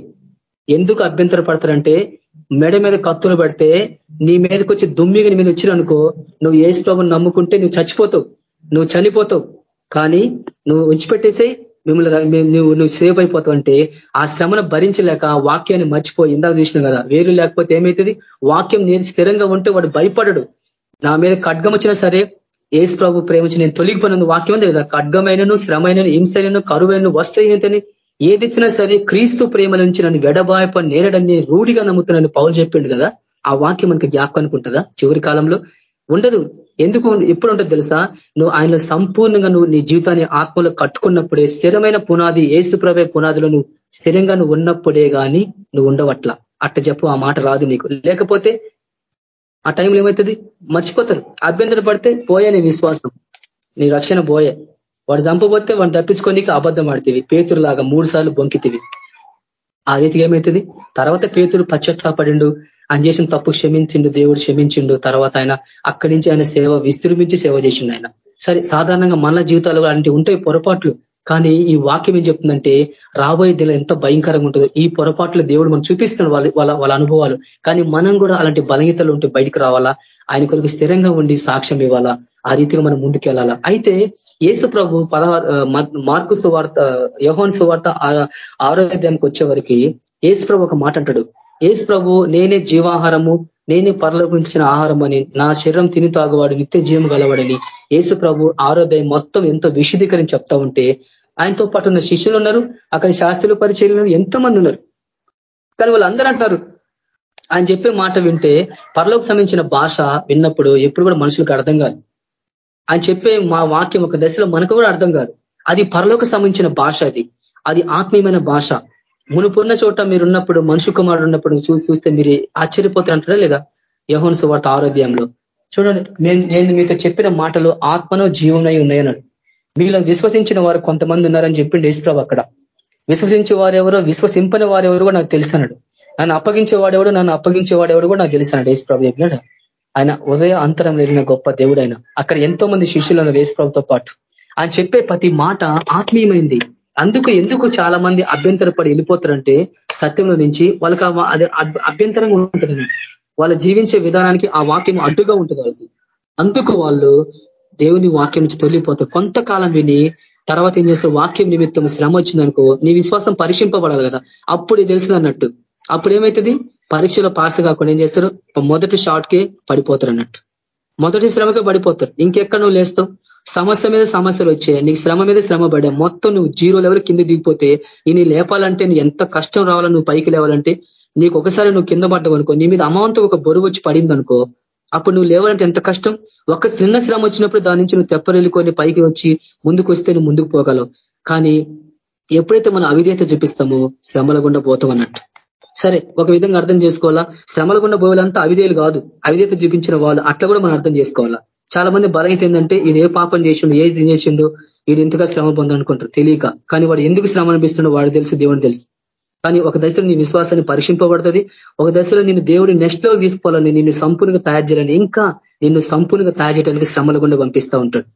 ఎందుకు అభ్యంతర పడతారంటే మెడ మీద కత్తులు పడితే నీ మీదకి వచ్చి దుమ్మిగా నీ మీద వచ్చిననుకో నువ్వు ఏసు ప్రభుని నమ్ముకుంటే నువ్వు చచ్చిపోతావు. నువ్వు చనిపోతావు. కానీ నువ్వు ఉంచిపెట్టేసేయి మిమ్మల్ని నువ్వు నువ్వు సేవ్ అయిపోతావు అంటే ఆ శ్రమను భరించలేక వాక్యాన్ని మర్చిపోయి ఇందాక చూసినావు కదా వేరు లేకపోతే ఏమవుతుంది వాక్యం నేను స్థిరంగా ఉంటే వాడు భయపడడు. నా మీద ఖడ్గం వచ్చినా సరే ఏసు ప్రభు ప్రేమించి నేను తొలిగిపోయినందు వాక్యం ఉంది కదా ఖడ్గమైనను శ్రమైనను హింసైనను కరువైన వస్తైనతని సరే క్రీస్తు ప్రేమ నుంచి నన్ను వెడబాయప నేరడని రూఢిగా నమ్ముతున్నాను పౌలు చెప్పిండు కదా. ఆ వాక్యం మనకి జ్ఞాపకానికి ఉంటుందా? చివరి కాలంలో? ఉండదు. ఎందుకు ఎప్పుడు ఉంటుంది తెలుసా? నువ్వు ఆయనలో సంపూర్ణంగా నువ్వు నీ జీవితాన్ని ఆత్మలో కట్టుకున్నప్పుడే స్థిరమైన పునాది ఏసు ప్రభే పునాదిలో నువ్వు స్థిరంగా నువ్వు ఉన్నప్పుడే కానీ నువ్వు ఉండవట్ల. అట్ట చెప్పు ఆ మాట రాదు నీకు. లేకపోతే ఆ టైంలో ఏమవుతుంది? మర్చిపోతారు. అభ్యంతర పడితే పోయే నీ విశ్వాసం. నీ రక్షణ పోయే. వాడు చంపబోతే వాడిని తప్పించుకోనికి అబద్ధం ఆడితేవి. పేతురులాగా మూడు సార్లు బొంకితివి. ఆ రీతిగా ఏమవుతుంది తర్వాత పేతురు పశ్చత్తాపడిండు. ఆయన చేసిన తప్పు క్షమించిండు దేవుడు క్షమించిండు. తర్వాత ఆయన అక్కడి నుంచి ఆయన సేవ విస్తృమించి సేవ చేసిండు ఆయన. సరే సాధారణంగా మన జీవితాలు అలాంటివి ఉంటాయి పొరపాట్లు. కానీ ఈ వాక్యం ఏం చెప్తుందంటే రాబోయే దిన ఎంత భయంకరంగా ఉంటుందో. ఈ పొరపాట్లు దేవుడు మనం చూపిస్తున్నాడు వాళ్ళ వాళ్ళ వాళ్ళ అనుభవాలు. కానీ మనం కూడా అలాంటి బలహీతలు ఉంటే బయటకు రావాలా? ఆయన కొరకు స్థిరంగా ఉండి సాక్ష్యం ఇవ్వాలా? ఆ రీతిగా మనం ముందుకెళ్ళాలా అయితే ఏసు ప్రభు పదహారు మార్కు సువార్త యోహోన్ సువార్త ఆరోగ్యానికి వచ్చే వరకు ఏసు ప్రభు ఒక మాట అంటాడు. ఏసు ప్రభు నేనే జీవాహారము నేనే పరలోకించిన ఆహారం అని నా శరీరం తిని తాగువాడు నిత్య జీవం గలవాడని ఏసు ప్రభు ఆరోగ్యం మొత్తం ఎంతో విశదీకరించి చెప్తా ఉంటే ఆయనతో పాటు ఉన్న శిష్యులు ఉన్నారు అక్కడ శాస్త్రులు పరిచయలు ఎంతో మంది ఉన్నారు. కానీ వాళ్ళందరూ అంటారు ఆయన చెప్పే మాట వింటే పరలోకి సంబంధించిన భాష విన్నప్పుడు ఎప్పుడు కూడా మనుషులకు అర్థం కాదు. ఆయన చెప్పే మా వాక్యం ఒక దశలో మనకు కూడా అర్థం కాదు. అది పరలోకి సంబంధించిన భాష అది. అది ఆత్మీయమైన భాష. మునుపున్న చోట మీరున్నప్పుడు మనుషు కుమారుడు ఉన్నప్పుడు చూసి చూస్తే మీరు ఆశ్చర్యపోతారంటారా లేదా? యహోన్ సువార్త ఆరోగ్యంలో చూడండి నేను నేను మీతో చెప్పిన మాటలు ఆత్మను జీవనై ఉన్నాయన్నాడు మీలో విశ్వసించిన వారు కొంతమంది ఉన్నారని చెప్పిండు ఇస్రావు అక్కడ. విశ్వసించే వారెవరో విశ్వసింపని వారెవరో కూడా నాకు తెలిసినాడు నన్ను అప్పగించేవాడెవడు నన్ను అప్పగించేవాడెవడు కూడా నాకు తెలిసినాడు యేసుప్రభు చెప్పినాడు. ఆయన ఉదయ అంతరం లేని గొప్ప దేవుడైన. అక్కడ ఎంతో మంది శిష్యులను వేసుకోవడంతో పాటు. ఆయన చెప్పే ప్రతి మాట ఆత్మీయమైంది. అందుకు ఎందుకు చాలా మంది అభ్యంతరపడి వెళ్ళిపోతారంటే సత్యంలో నుంచి వాళ్ళకి అది అభ్యంతరంగా ఉంటుంది వాళ్ళు జీవించే విధానానికి ఆ వాక్యం అడ్డుగా ఉంటుంది వాళ్ళకి. అందుకు వాళ్ళు దేవుని వాక్యం నుంచి తొలిపోతారు కొంతకాలం విని తర్వాత ఏం చేస్తావు వాక్యం నిమిత్తం శ్రమ వచ్చిందనుకో నీ విశ్వాసం పరీక్షింపబడాలి కదా. అప్పుడు తెలుసు అన్నట్టు. అప్పుడు ఏమవుతుంది పరీక్షలో పాస్ కాకుండా ఏం చేస్తారు? మొదటి షార్ట్ పడిపోతారు అన్నట్టు. మొదటి శ్రమకే పడిపోతారు. ఇంకెక్కడ నువ్వు లేస్తావు? సమస్య మీద సమస్యలు వచ్చాయి. నీకు శ్రమ మీద శ్రమ పడే మొత్తం నువ్వు జీరో లెవెల్ కింద దిగిపోతే ఇని లేపాలంటే నువ్వు ఎంత కష్టం రావాలా నువ్వు పైకి లేవాలంటే నీకు ఒకసారి నువ్వు కింద పడ్డావు అనుకో నీ మీద అమాంతం ఒక బరువు వచ్చి పడింది అనుకో అప్పుడు నువ్వు లేవాలంటే ఎంత కష్టం? ఒక చిన్న శ్రమ వచ్చినప్పుడు దాని నుంచి నువ్వు తెప్పరెళ్ళుకొని పైకి వచ్చి ముందుకు వస్తే నువ్వు ముందుకు పోగలవు. కానీ ఎప్పుడైతే మనం అవిధేత చూపిస్తామో శ్రమల గుండా పోతాం అన్నట్టు. సరే ఒక విధంగా అర్థం చేసుకోవాలా? శ్రమల గుండా పోయేలంతా అవిధేయులు కాదు. అవిధేత చూపించిన వాళ్ళు అట్లా కూడా మనం అర్థం చేసుకోవాలా? చాలా మంది బలహీత ఏంటంటే ఈయన ఏ పాపం చేసిండు ఏ చేసిండు వీడు ఎంతగా శ్రమ పొందనుకుంటారు తెలియక. కానీ వాడు ఎందుకు శ్రమ అనిపిస్తుండో వాడు తెలుసు దేవుడు తెలుసు. కానీ ఒక దశలో నీ విశ్వాసాన్ని పరీక్షింపబడుతుంది ఒక దశలో నిన్ను దేవుడి నెక్స్ట్ లెవెల్ తీసుకోవాలని నిన్ను సంపూర్ణంగా తయారు చేయాలని ఇంకా నిన్ను సంపూర్ణంగా తయారు చేయడానికి శ్రమల గుండా పంపిస్తూ ఉంటాడు.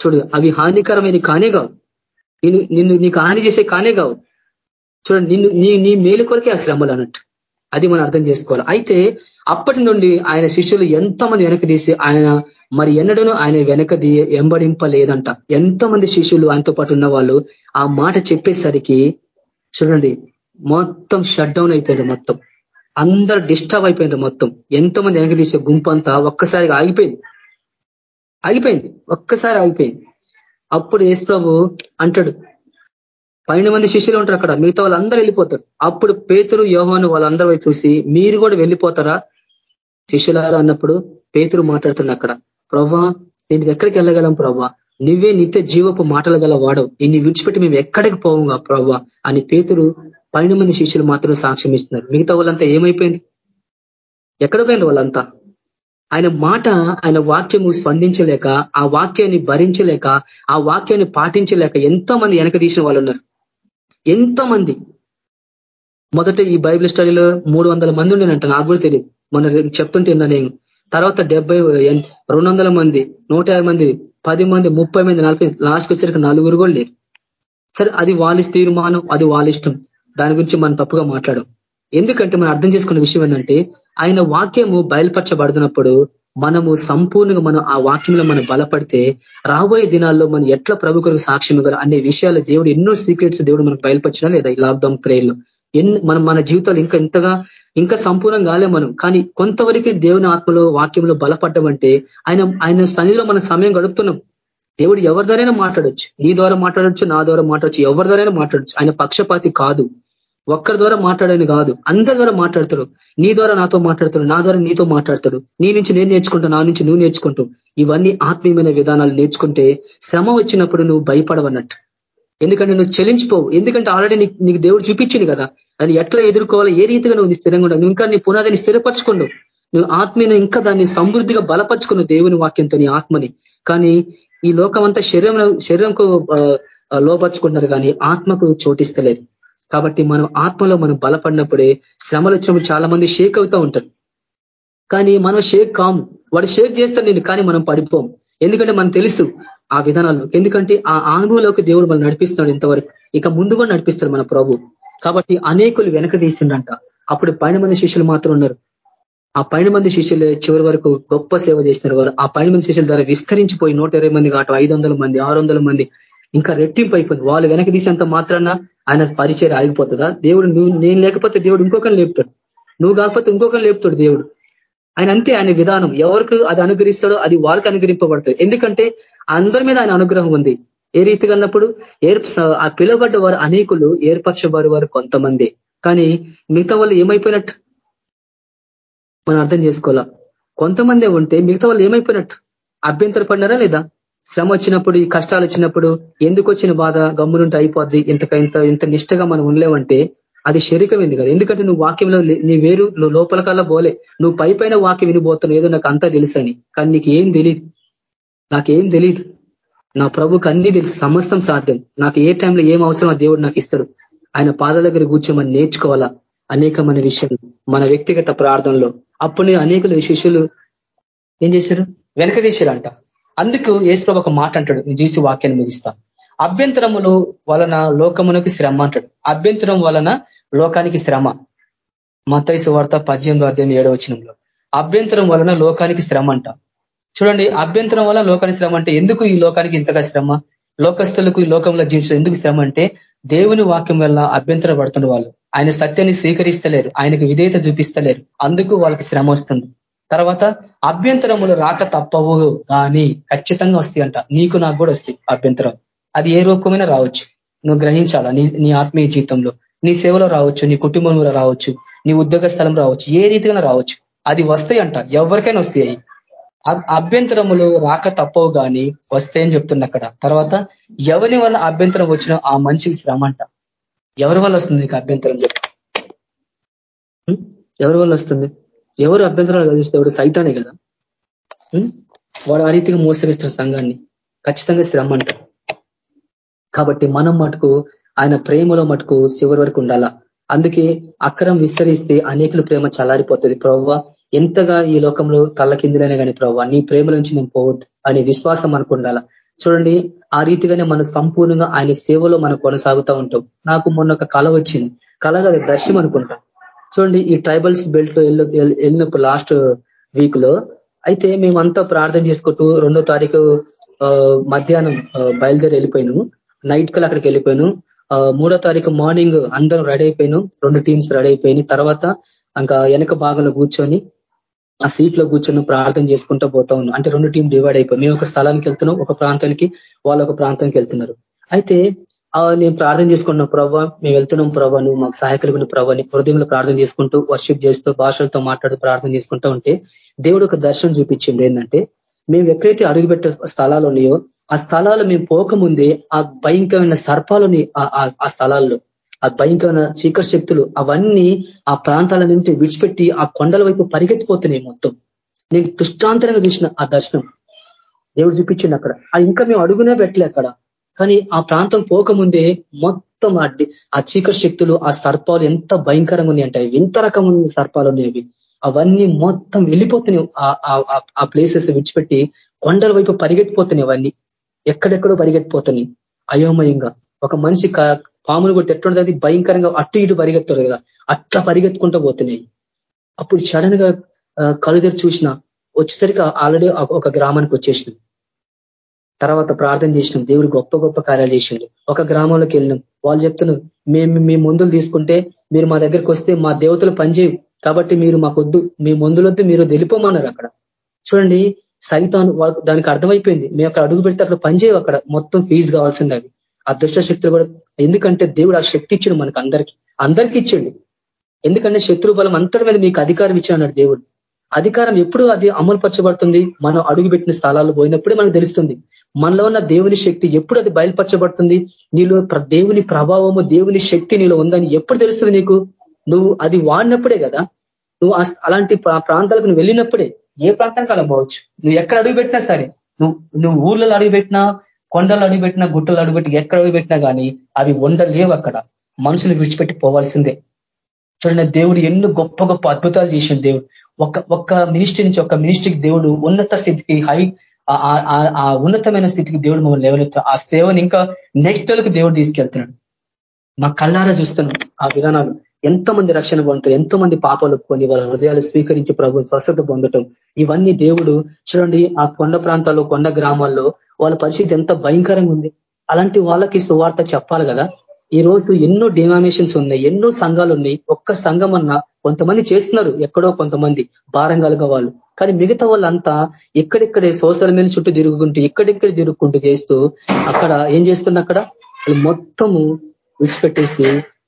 చూడు అవి హానికరమైన కానే కావు. నిన్ను నీకు హాని చేసే కానే కావు. చూడండి నిన్ను నీ నీ మేలు కొరకే ఆ శ్రమలు అన్నట్టు. అది మనం అర్థం చేసుకోవాలి. అయితే అప్పటి నుండి ఆయన శిష్యులు ఎంతమంది వెనక తీసి ఆయన మరి ఎన్నడను ఆయన వెనక ఎంబడింపలేదంట ఎంతమంది శిష్యులు ఆయనతో పాటు ఉన్న వాళ్ళు ఆ మాట చెప్పేసరికి చూడండి మొత్తం షట్ డౌన్ అయిపోయింది మొత్తం. అందరు డిస్టర్బ్ అయిపోయింది మొత్తం. ఎంతో మంది వెనక తీసే గుంపు అంతా ఒక్కసారిగా ఆగిపోయింది. ఆగిపోయింది. ఒక్కసారి ఆగిపోయింది. అప్పుడు యేసు ప్రభు అంటాడు పన్నెండు మంది శిష్యులు ఉంటారు అక్కడ. మిగతా వాళ్ళందరూ వెళ్ళిపోతారు. అప్పుడు పేతురు యోహాను వాళ్ళందరూ చూసి మీరు కూడా వెళ్ళిపోతారా? శిష్యులారా అన్నప్పుడు పేతురు మాట్లాడుతున్నా అక్కడ. ప్రభా నేను ఎక్కడికి వెళ్ళగలం ప్రభా? నువ్వే నిత్య జీవపు మాటలు గల వాడవు. ఇన్ని విడిచిపెట్టి మేము ఎక్కడికి పోవుగా ప్రభా? అని పేతురు పన్నెండు మంది శిష్యులు మాత్రం సాక్ష్యం ఇస్తున్నారు. మిగతా వాళ్ళంతా ఏమైపోయింది? ఎక్కడ పోయింది వాళ్ళంతా? ఆయన మాట ఆయన వాక్యము స్పందించలేక ఆ వాక్యాన్ని భరించలేక ఆ వాక్యాన్ని పాటించలేక ఎంతో మంది వెనక తీసిన వాళ్ళు ఉన్నారు. ఎంతో మంది మొదట ఈ బైబిల్ స్టడీలో మూడు వందల మంది ఉండేనంట నాకు కూడా తెలియదు మన చెప్తుంటే నేను. తర్వాత డెబ్బై రెండు మంది నూట మంది పది మంది ముప్పై మంది నలభై లాస్ట్కి వచ్చేసరికి నలుగురు కూడా లేరు. సరే అది వాళ్ళ తీర్మానం అది వాళ్ళ ఇష్టం. దాని గురించి మనం తప్పుగా మాట్లాడం ఎందుకంటే మనం అర్థం చేసుకున్న విషయం ఏంటంటే ఆయన వాక్యము బయలుపరచబడుతున్నప్పుడు మనము సంపూర్ణంగా మనం ఆ వాక్యంలో మనం బలపడితే రాబోయే దినాల్లో మనం ఎట్లా ప్రభు కొరకు సాక్ష్యం అనే విషయాలు దేవుడు ఎన్నో సీక్రెట్స్ దేవుడు మనకు బయలుపరిచినా లేదా ఈ లాక్డౌన్ ప్రేయర్లో ఎన్ మనం మన జీవితాలు ఇంకా ఎంతగా ఇంకా సంపూర్ణం కాలే మనం. కానీ కొంతవరకు దేవుని ఆత్మలో వాక్యంలో బలపడ్డం అంటే ఆయన ఆయన సన్నిధిలో మనం సమయం గడుపుతున్నాం. దేవుడు ఎవరి ద్వారైనా మాట్లాడొచ్చు. నీ ద్వారా మాట్లాడొచ్చు నా ద్వారా మాట్లాడచ్చు ఎవరి ద్వారైనా మాట్లాడచ్చు. ఆయన పక్షపాతి కాదు. ఒక్కరి ద్వారా మాట్లాడని కాదు. అందరి ద్వారా మాట్లాడతాడు. నీ ద్వారా నాతో మాట్లాడతాడు. నా ద్వారా నీతో మాట్లాడతాడు. నీ నుంచి నేను నేర్చుకుంటా నా నుంచి నువ్వు నేర్చుకుంటూ. ఇవన్నీ ఆత్మీయమైన విధానాలు నేర్చుకుంటే శ్రమ వచ్చినప్పుడు నువ్వు భయపడవన్నట్టు. ఎందుకంటే నువ్వు చెలించిపోవు. ఎందుకంటే ఆల్రెడీ నీకు దేవుడు చూపించింది కదా. దాన్ని ఎట్లా ఎదుర్కోవాలో ఏ రీతిగా నువ్వు స్థిరంగా ఉండవు నువ్వు ఇంకా నీ పునాదిని స్థిరపరచుకోండు. నువ్వు ఆత్మీయను ఇంకా దాన్ని సమృద్ధిగా బలపరుచుకున్న దేవుని వాక్యంతో నీ ఆత్మని. కానీ ఈ లోకం అంతా శరీరం శరీరంకు లోపరుచుకుంటున్నారు కానీ ఆత్మకు చోటిస్తలేరు కాబట్టి మనం ఆత్మలో మనం బలపడినప్పుడే శ్రమలు వచ్చినప్పుడు చాలా మంది షేక్ అవుతూ ఉంటారు. కానీ మనం షేక్ కాము. వాడు షేక్ చేస్తాడు నేను కానీ మనం పడిపోం ఎందుకంటే మనం తెలుసు ఆ విధానాల్లో ఎందుకంటే ఆ అనుభవంలోకి దేవుడు మనం నడిపిస్తున్నాడు ఇంతవరకు. ఇక ముందు కూడా నడిపిస్తాడు మన ప్రభు. కాబట్టి అనేకులు వెనక తీసిండంట అప్పుడు పైన మంది శిష్యులు మాత్రం ఉన్నారు. ఆ పైన మంది శిష్యులు చివరి వరకు గొప్ప సేవ చేసినారు. వారు ఆ పైన మంది శిష్యుల ద్వారా విస్తరించిపోయి నూట మంది కావటం ఐదు మంది ఆరు మంది ఇంకా రెట్టింపు అయిపోయింది. వాళ్ళు వెనక తీసేంత మాత్రాన ఆయన పరిచయం ఆగిపోతుందా? దేవుడు నువ్వు నేను లేకపోతే దేవుడు ఇంకొకరిని లేపుతాడు. నువ్వు కాకపోతే ఇంకొకరిని లేపుతాడు దేవుడు. ఆయన అంతే ఆయన విధానం. ఎవరికి అది అనుగ్రహిస్తాడో అది వాళ్ళకి అనుగ్రహింపబడుతుంది ఎందుకంటే అందరి మీద ఆయన అనుగ్రహం ఉంది. ఏ రీతిగా అన్నప్పుడు ఏర్ ఆ పిలువబడ్డ వారు అనేకులు ఏర్పరచబడి వారు కొంతమంది. కానీ మిగతా వాళ్ళు ఏమైపోయినట్టు? మనం అర్థం చేసుకోవాలా? కొంతమందే ఉంటే మిగతా వాళ్ళు ఏమైపోయినట్టు? అభ్యంతర పడినారా లేదా? శ్రమ వచ్చినప్పుడు ఈ కష్టాలు వచ్చినప్పుడు ఎందుకు వచ్చిన బాధ గమ్మునుంటే అయిపోద్ది. ఇంతక ఇంత ఇంత నిష్టగా మనం ఉండలేవంటే అది శరీరమైంది కదా. ఎందుకంటే నువ్వు వాక్యంలో నీ వేరు నువ్వు లోపల కల్లా పోలే నువ్వు పై పైన వాక్యం వినిపోతున్నావు ఏదో నాకు అంతా తెలుసని. కానీ నీకు ఏం తెలియదు నాకేం తెలియదు నా ప్రభుకి అన్ని తెలుసు. సమస్తం సాధ్యం. నాకు ఏ టైంలో ఏం అవసరం దేవుడు నాకు ఇస్తాడు. ఆయన పాదాల దగ్గర కూర్చోమని నేర్చుకోవాలా? అనేకమైన విషయం మన వ్యక్తిగత ప్రార్థనలో. అప్పుడు అనేకుల శిష్యులు ఏం చేశారు? వెనక తీశారంట. అందుకు ఏసుప్రభు ఒక మాట అంటాడు. నేను చూసి వాక్యాన్ని ముగిస్తా. అభ్యంతరములు వలన లోకమునకి శ్రమ అంటాడు. అభ్యంతరం వలన లోకానికి శ్రమ. మతైసు వార్త పద్దెనిమిది అధ్యాయం ఏడవ వచ్చినంలో అభ్యంతరం వలన లోకానికి శ్రమ అంట. చూడండి అభ్యంతరం వల్ల లోకానికి శ్రమ అంటే ఎందుకు ఈ లోకానికి ఇంతగా శ్రమ? లోకస్తులకు ఈ లోకంలో జీవించడం ఎందుకు శ్రమ అంటే దేవుని వాక్యం వల్ల అభ్యంతరం పడుతున్న వాళ్ళు. ఆయన సత్యాన్ని స్వీకరిస్తలేరు. ఆయనకు విధేయత చూపిస్తలేరు. అందుకు వాళ్ళకి శ్రమ వస్తుంది. తర్వాత అభ్యంతరములు రాక తప్పవు కానీ ఖచ్చితంగా వస్తాయి అంట. నీకు నాకు కూడా వస్తాయి అభ్యంతరం. అది ఏ రూపమైనా రావచ్చు. నువ్వు గ్రహించాలా? నీ నీ ఆత్మీయ జీవితంలో. నీ సేవలో రావచ్చు నీ కుటుంబంలో రావచ్చు నీ ఉద్యోగ స్థలం రావచ్చు ఏ రీతిగా రావచ్చు. అది వస్తాయి అంట. ఎవరికైనా వస్తాయి అభ్యంతరములు రాక తప్పవు కానీ వస్తాయని చెప్తున్నా అక్కడ. తర్వాత ఎవరి వల్ల అభ్యంతరం వచ్చినా ఆ మనిషికి శ్రమ అంట. ఎవరి వల్ల వస్తుంది నీకు అభ్యంతరం చెప్పు? ఎవరి వల్ల వస్తుంది? ఎవరు అభ్యంతరాలు కలిగిస్తే ఎవరు సైతానే కదా? వాడు ఆ రీతిగా మోసగిస్తున్న సంఘాన్ని. ఖచ్చితంగా శ్రమ అంట కాబట్టి మనం మటుకు ఆయన ప్రేమలో మటుకు చివరి వరకు ఉండాలా? అందుకే అక్రమం విస్తరిస్తే అనేకుల ప్రేమ చల్లారిపోతుంది. ప్రవ్వ ఎంతగా ఈ లోకంలో తల్ల కిందులైనా కానీ ప్రవ్వ నీ ప్రేమ నుంచి నేను పోవద్దు అనే విశ్వాసం మనకు ఉండాలా? చూడండి ఆ రీతిగానే మనం సంపూర్ణంగా ఆయన సేవలో మనం కొనసాగుతూ ఉంటాం. నాకు మొన్న ఒక కళ వచ్చింది. కళ కదా దర్శనం చూడండి ఈ ట్రైబల్స్ బెల్ట్లో వెళ్ళినప్పుడు లాస్ట్ వీక్లో అయితే మేమంతా ప్రార్థన చేసుకుంటూ రెండో తారీఖు మధ్యాహ్నం బయలుదేరి వెళ్ళిపోయినాము. నైట్ కల్ అక్కడికి వెళ్ళిపోయాను. మూడో తారీఖు మార్నింగ్ అందరం రెడీ అయిపోయినాం. రెండు టీమ్స్ రెడీ అయిపోయినాయి. తర్వాత ఇంకా వెనక భాగంలో కూర్చొని ఆ సీట్లో కూర్చొని ప్రార్థన చేసుకుంటూ పోతా ఉన్నాం. అంటే రెండు టీం డివైడ్ అయిపోయి మేము ఒక స్థలానికి వెళ్తున్నాం ఒక ప్రాంతానికి వాళ్ళు ఒక ప్రాంతానికి వెళ్తున్నారు. అయితే నేను ప్రార్థన చేసుకున్న ప్రభావ మేము వెళ్తున్నాం ప్రభావ నువ్వు మాకు సహాయకులు ప్రభాని హృదయంలో ప్రార్థన చేసుకుంటూ వర్షిప్ చేస్తూ భాషలతో మాట్లాడుతూ ప్రార్థన చేసుకుంటూ ఉంటే దేవుడు ఒక దర్శనం చూపించింది ఏంటంటే మేము ఎక్కడైతే అడుగుపెట్టే స్థలాలు ఉన్నాయో ఆ స్థలాలు మేము పోకముందే ఆ భయంకరమైన సర్పాలని ఆ స్థలాల్లో. ఆ భయంకరమైన చీకర శక్తులు అవన్నీ ఆ ప్రాంతాల నుంచి విడిచిపెట్టి ఆ కొండల వైపు పరిగెత్తిపోతున్నాయి మొత్తం. నేను దృష్టాంతరంగా చూసిన ఆ దర్శనం. దేవుడు చూపించింది అక్కడ. ఆ ఇంకా మేము అడుగునే పెట్టలే అక్కడ. కానీ ఆ ప్రాంతం పోకముందే మొత్తం ఆ చీకటి శక్తులు ఆ సర్పాలు ఎంత భయంకరంగా ఉన్నాయంటే ఎంత రకమైన సర్పాలు ఉన్నాయి అవన్నీ మొత్తం వెళ్ళిపోతున్నాయి. ఆ ప్లేసెస్ విడిచిపెట్టి కొండల వైపు పరిగెత్తిపోతున్నాయి అవన్నీ. ఎక్కడెక్కడో పరిగెత్తిపోతున్నాయి. అయోమయంగా. ఒక మనిషి పాములు కూడా ఎట్లుంటుంది భయంకరంగా అటు ఇటు పరిగెత్తారు కదా. అట్లా పరిగెత్తుకుంటూ పోతున్నాయి. అప్పుడు సడన్గా కలుదరి చూసిన వచ్చేసరికి ఆల్రెడీ ఒక గ్రామానికి వచ్చేసినాం. తర్వాత ప్రార్థన చేసినాం దేవుడు గొప్ప గొప్ప కార్యాలు చేసిండు. ఒక గ్రామంలోకి వెళ్ళినాం. వాళ్ళు చెప్తున్నారు మేము మీ మందులు తీసుకుంటే మీరు మా దగ్గరికి వస్తే మా దేవతలు పనిచేయవు. కాబట్టి మీరు మాకొద్దు. మీ మందులొద్దు మీరు తెలిపమన్నారు అక్కడ. చూడండి సైతాను దానికి అర్థమైపోయింది. మేము అక్కడ అడుగు పెడితే అక్కడ పనిచేయవు అక్కడ. మొత్తం ఫీజు కావాల్సింది అవి. ఆ శక్తులు కూడా ఎందుకంటే దేవుడు ఆ శక్తి ఇచ్చిండు మనకు అందరికి. అందరికి ఇచ్చిండు. ఎందుకంటే శత్రు బలం అంతటి మీద మీకు అధికారం ఇచ్చాడు దేవుడు. అధికారం ఎప్పుడు అది అమలుపరచబడుతుంది? మనం అడుగుపెట్టిన స్థలాల్లో పోయినప్పుడే మనకు తెలుస్తుంది. మనలో ఉన్న దేవుని శక్తి ఎప్పుడు అది బయలుపరచబడుతుంది? నీలో దేవుని ప్రభావము దేవుని శక్తి నీలో ఉందని ఎప్పుడు తెలుస్తుంది నీకు? నువ్వు అది వాడినప్పుడే కదా? నువ్వు అలాంటి ప్రాంతాలకు నువ్వు వెళ్ళినప్పుడే ఏ ప్రాంతానికి అలా పోవచ్చు? నువ్వు ఎక్కడ అడుగుపెట్టినా సరే. నువ్వు నువ్వు ఊర్లలో అడుగుపెట్టినా కొండలు అడుగుపెట్టినా గుట్టలు అడుగుపెట్టి ఎక్కడ అడుగుపెట్టినా కానీ అవి ఉండలేవు అక్కడ. మనుషులు విడిచిపెట్టి పోవాల్సిందే. చూడండి దేవుడు ఎన్నో గొప్ప గొప్ప అద్భుతాలు చేసిన దేవుడు. ఒక ఒక్క మినిస్ట్రీ నుంచి ఒక మినిస్ట్రీకి దేవుడు ఉన్నత స్థితికి హై ఆ ఉన్నతమైన స్థితికి దేవుడు మమ్మల్ని లేవనెత్తా ఆ సేవను ఇంకా నెక్స్ట్ లెవెల్కి దేవుడు తీసుకెళ్తున్నాడు. మా కళ్ళారా చూస్తున్నాం ఆ విధానాలు. ఎంతో మంది రక్షణ పొందుతారు ఎంతో మంది పాపాలు కొని వాళ్ళ హృదయాలు స్వీకరించి ప్రభు స్వస్థత పొందటం. ఇవన్నీ దేవుడు చూడండి ఆ కొండ ప్రాంతాల్లో కొండ గ్రామాల్లో వాళ్ళ పరిస్థితి ఎంత భయంకరంగా ఉంది. అలాంటి వాళ్ళకి సువార్త చెప్పాలి కదా. ఈ రోజు ఎన్నో డినామినేషన్స్ ఉన్నాయి ఎన్నో సంఘాలు ఉన్నాయి. ఒక్క సంఘం అన్న కొంతమంది చేస్తున్నారు ఎక్కడో కొంతమంది భారంగాలుగా వాళ్ళు. కానీ మిగతా వాళ్ళంతా ఎక్కడెక్కడే సోషల్ మీద చుట్టూ తిరుగుకుంటూ ఎక్కడెక్కడ తిరుగుకుంటూ చేస్తూ అక్కడ ఏం చేస్తున్నా అక్కడ? మొత్తము విడిచిపెట్టేసి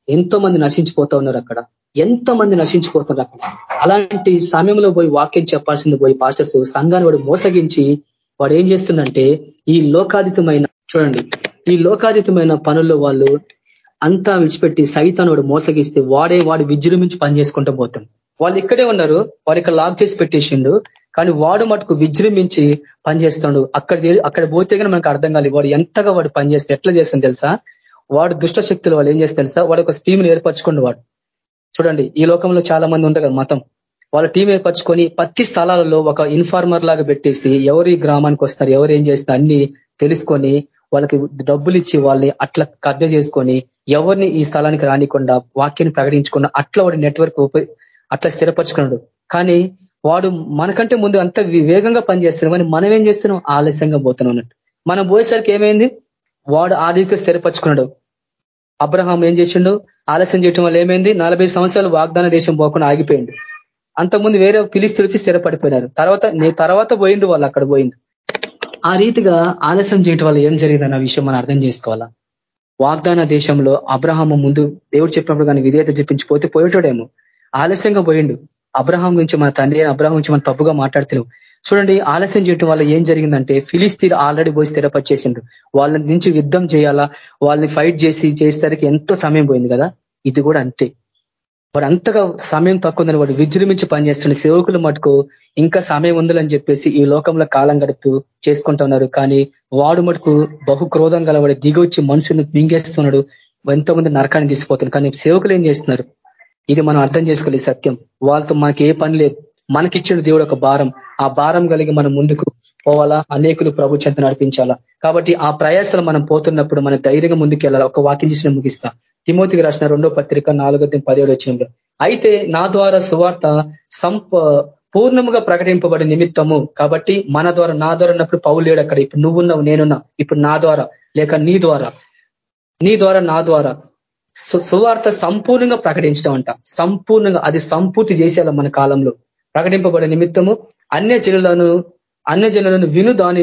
ఎంతో మంది నశించిపోతా ఉన్నారు అక్కడ. ఎంతో మంది నశించిపోతున్నారు అక్కడ. అలాంటి సమయంలో పోయి వాక్యం చెప్పాల్సింది పోయి పాస్టర్స్ సంఘాన్ని వాడు మోసగించి వాడు ఏం చేస్తుందంటే ఈ లోకాదితమైన చూడండి ఈ లోకాదితమైన పనుల్లో వాళ్ళు అంతా విడిచిపెట్టి సైతాన్ని వాడు మోసగిస్తే వాడే వాడు విజృంభించి పని చేసుకుంటూ పోతాం వాళ్ళు ఇక్కడే ఉన్నారు వాడు ఇక్కడ లాక్ చేసి పెట్టేసిండు కానీ వాడు మటుకు విజృంభించి పనిచేస్తాడు. అక్కడ అక్కడ పోతే కానీ మనకు అర్థం కాలేదు వాడు ఎంతగా వాడు పనిచేస్తే ఎట్లా చేస్తాను తెలుసా? వాడు దుష్ట శక్తులు వాళ్ళు ఏం చేస్తే తెలుసా? వాడు ఒక టీంని ఏర్పరచుకోండి వాడు. చూడండి ఈ లోకంలో చాలా మంది ఉంటారు కదా మతం. వాళ్ళ టీం ఏర్పరచుకొని పత్తి స్థలాలలో ఒక ఇన్ఫార్మర్ లాగా పెట్టేసి ఎవరి గ్రామానికి వస్తారు ఎవరు ఏం చేస్తారు అన్ని తెలుసుకొని వాళ్ళకి డబ్బులు ఇచ్చి వాళ్ళని అట్లా కబ్జ చేసుకొని ఎవరిని ఈ స్థలానికి రానికుండా వాక్యాన్ని ప్రకటించకుండా అట్లా వాడి నెట్వర్క్ అట్లా స్థిరపరచుకున్నాడు. కానీ వాడు మనకంటే ముందు అంత వేగంగా పనిచేస్తున్నాం కానీ మనం ఏం చేస్తున్నాం? ఆలస్యంగా పోతున్నాం అన్నట్టు. మనం పోయేసరికి ఏమైంది? వాడు ఆ రీతిగా స్థిరపరచుకున్నాడు. అబ్రహాం ఏం చేసిండు? ఆలస్యం చేయటం వల్ల ఏమైంది? నలభై సంవత్సరాలు వాగ్దాన దేశం పోకుండా ఆగిపోయిండు. అంతకుముందు వేరే పిలిస్తులు వచ్చి స్థిరపడిపోయినారు. తర్వాత నీ తర్వాత పోయిండు వాళ్ళు అక్కడ పోయిండు. ఆ రీతిగా ఆలస్యం చేయటం వల్ల ఏం జరిగిందన్న విషయం మనం అర్థం చేసుకోవాలా? వాగ్దాన దేశంలో అబ్రహాము ముందు దేవుడు చెప్పినప్పుడు కానీ విధేయత చూపించిపోతే పోయేటోడేమో? ఆలస్యంగా పోయిండు. అబ్రహాం గురించి మన తండ్రి అబ్రహాం గురించి మన తప్పుగా మాట్లాడుతున్నాం. చూడండి ఆలస్యం చేయటం వల్ల ఏం జరిగిందంటే ఫిలిస్తీన్ ఆల్రెడీ పోయి స్థిరపరిచేసిండ్రు వాళ్ళని నుంచి యుద్ధం చేయాలా? వాళ్ళని ఫైట్ చేసి చేసేసరికి ఎంతో సమయం పోయింది కదా? ఇది కూడా అంతే. వాడు అంతగా సమయం తక్కువ ఉందని వాడు విజృంభించి పనిచేస్తున్న సేవకులు మటుకు ఇంకా సమయం ఉందని చెప్పేసి ఈ లోకంలో కాలం గడుపుతూ చేసుకుంటున్నారు కానీ వాడు మటుకు బహు క్రోధం గల వాడు దిగొచ్చి మనుషులను మింగేస్తున్నాడు ఎంతో మంది నరకాన్ని తీసుకుపోతున్నాడు కానీ సేవకులు ఏం చేస్తున్నారు? ఇది మనం అర్థం చేసుకోలేదు సత్యం. వాళ్ళతో మనకి ఏ పని లేదు. మనకిచ్చిన దేవుడు ఒక భారం. ఆ భారం కలిగి మనం ముందుకు పోవాలా? అనేకులు ప్రభు చెంత నడిపించాలా? కాబట్టి ఆ ప్రయాసాలు మనం పోతున్నప్పుడు మన ధైర్యంగా ముందుకు వెళ్ళాలి ఒక వాక్యం చేసిన ముగిస్తా. తిమోతికి రాసిన రెండో పత్రిక నాలుగో పదిహేడు వచ్చిన అయితే నా ద్వారా సువార్త సంప పూర్ణముగా ప్రకటింపబడి నిమిత్తము. కాబట్టి మన ద్వారా నా ద్వారా ఉన్నప్పుడు పౌలు లేడు అక్కడ. ఇప్పుడు నువ్వున్నావు నేనున్నా. ఇప్పుడు నా ద్వారా లేక నీ ద్వారా. నీ ద్వారా నా ద్వారా. సువార్త సంపూర్ణంగా ప్రకటించడం అంట. సంపూర్ణంగా అది సంపూర్తి చేసేయాలి మన కాలంలో. ప్రకటింపబడే నిమిత్తము అన్య జనులను అన్య జనులను విను దాని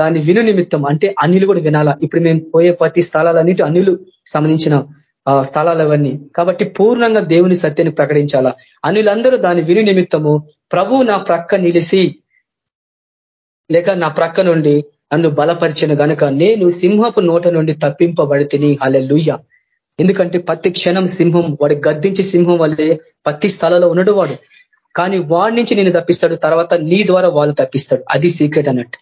దాని విను నిమిత్తం. అంటే అన్నిలు కూడా వినాలా. ఇప్పుడు మేము పోయే ప్రతి స్థలాలన్నిటి అన్నిలు సంబంధించిన స్థలాలు అవన్నీ కాబట్టి పూర్ణంగా దేవుని సత్యాన్ని ప్రకటించాలా. అనిలందరూ దాని విని నిమిత్తము. ప్రభు నా ప్రక్క నిలిసి లేక నా ప్రక్క నుండి నన్ను బలపరిచిన గనుక నేను సింహపు నోట నుండి తప్పింపబడితిని. అలెలుయ్య ఎందుకంటే ప్రతి క్షణం సింహం వాడి గద్దించి సింహం వల్లే ప్రతి స్థలంలో ఉన్నాడు వాడు. కానీ వాడి నుంచి నేను తప్పిస్తాడు తర్వాత నీ ద్వారా వాళ్ళు తప్పిస్తాడు. అది సీక్రెట్ అన్నట్టు.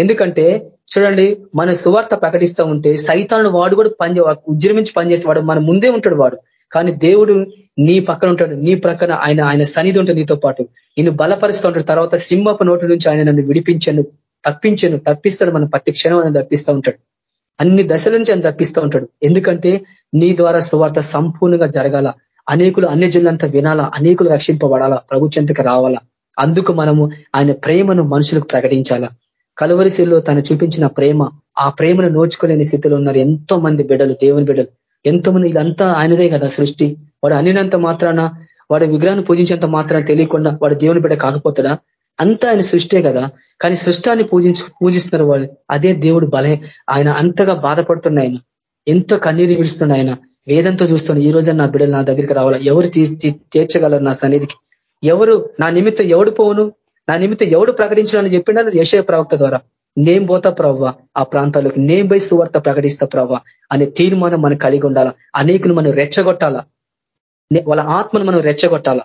ఎందుకంటే చూడండి మన సువార్త ప్రకటిస్తూ ఉంటే సైతాను వాడు కూడా పని ఉజ్జృంభించి పనిచేసేవాడు మన ముందే ఉంటాడు వాడు. కానీ దేవుడు నీ పక్కన ఉంటాడు నీ ప్రక్కన ఆయన ఆయన సన్నిధి ఉంటాడు నీతో పాటు. నిన్ను బలపరుస్తూ ఉంటాడు తర్వాత సింహపు నోటి నుంచి ఆయన నన్ను విడిపించను తప్పించను తప్పిస్తాడు మన ప్రతి క్షణం ఆయన తప్పిస్తూ ఉంటాడు. అన్ని దశల నుంచి ఆయన తప్పిస్తూ ఉంటాడు. ఎందుకంటే నీ ద్వారా సువార్త సంపూర్ణంగా జరగాల. అనేకులు అన్ని జిల్లంతా వినాలా అనేకులు రక్షింపబడాలా ప్రభు చెంతకు రావాలా. అందుకు మనము ఆయన ప్రేమను మనుషులకు ప్రకటించాలా. కలువరిశిల్లో తను చూపించిన ప్రేమ ఆ ప్రేమను నోచుకోలేని స్థితిలో ఉన్నారు ఎంతో మంది బిడ్డలు దేవుని బిడ్డలు. ఎంతో మంది ఇదంతా ఆయనదే కదా సృష్టి. వాడు అనినంత మాత్రాన వాడు విగ్రహాన్ని పూజించేంత మాత్రాన తెలియకుండా వాడు దేవుని బిడ్డ కాకపోతాడా? అంతా ఆయన సృష్టే కదా. కానీ సృష్టాన్ని పూజించు పూజిస్తున్నారు వాళ్ళు. అదే దేవుడు బలే ఆయన అంతగా బాధపడుతున్న ఆయన. ఎంతో కన్నీరు విడుస్తున్న ఆయన. వేదంతో చూస్తున్న ఈ రోజే నా బిడ్డలు నా దగ్గరికి రావాలా? ఎవరు తీర్చగలరు నా సన్నిధికి? ఎవరు నా నిమిత్తం ఎవడు పోవును? నా నిమిత్తం ఎవడు ప్రకటించాలని చెప్పినా యశయ ప్రవక్త ద్వారా. నేను పోతా ప్రవ్వ ఆ ప్రాంతాల్లోకి నేను పోయి సువార్త ప్రకటిస్తా ప్రవ్వ అనే తీర్మానం మనం కలిగి ఉండాలా? అనేకులు మనం రెచ్చగొట్టాలా? వాళ్ళ ఆత్మను మనం రెచ్చగొట్టాలా?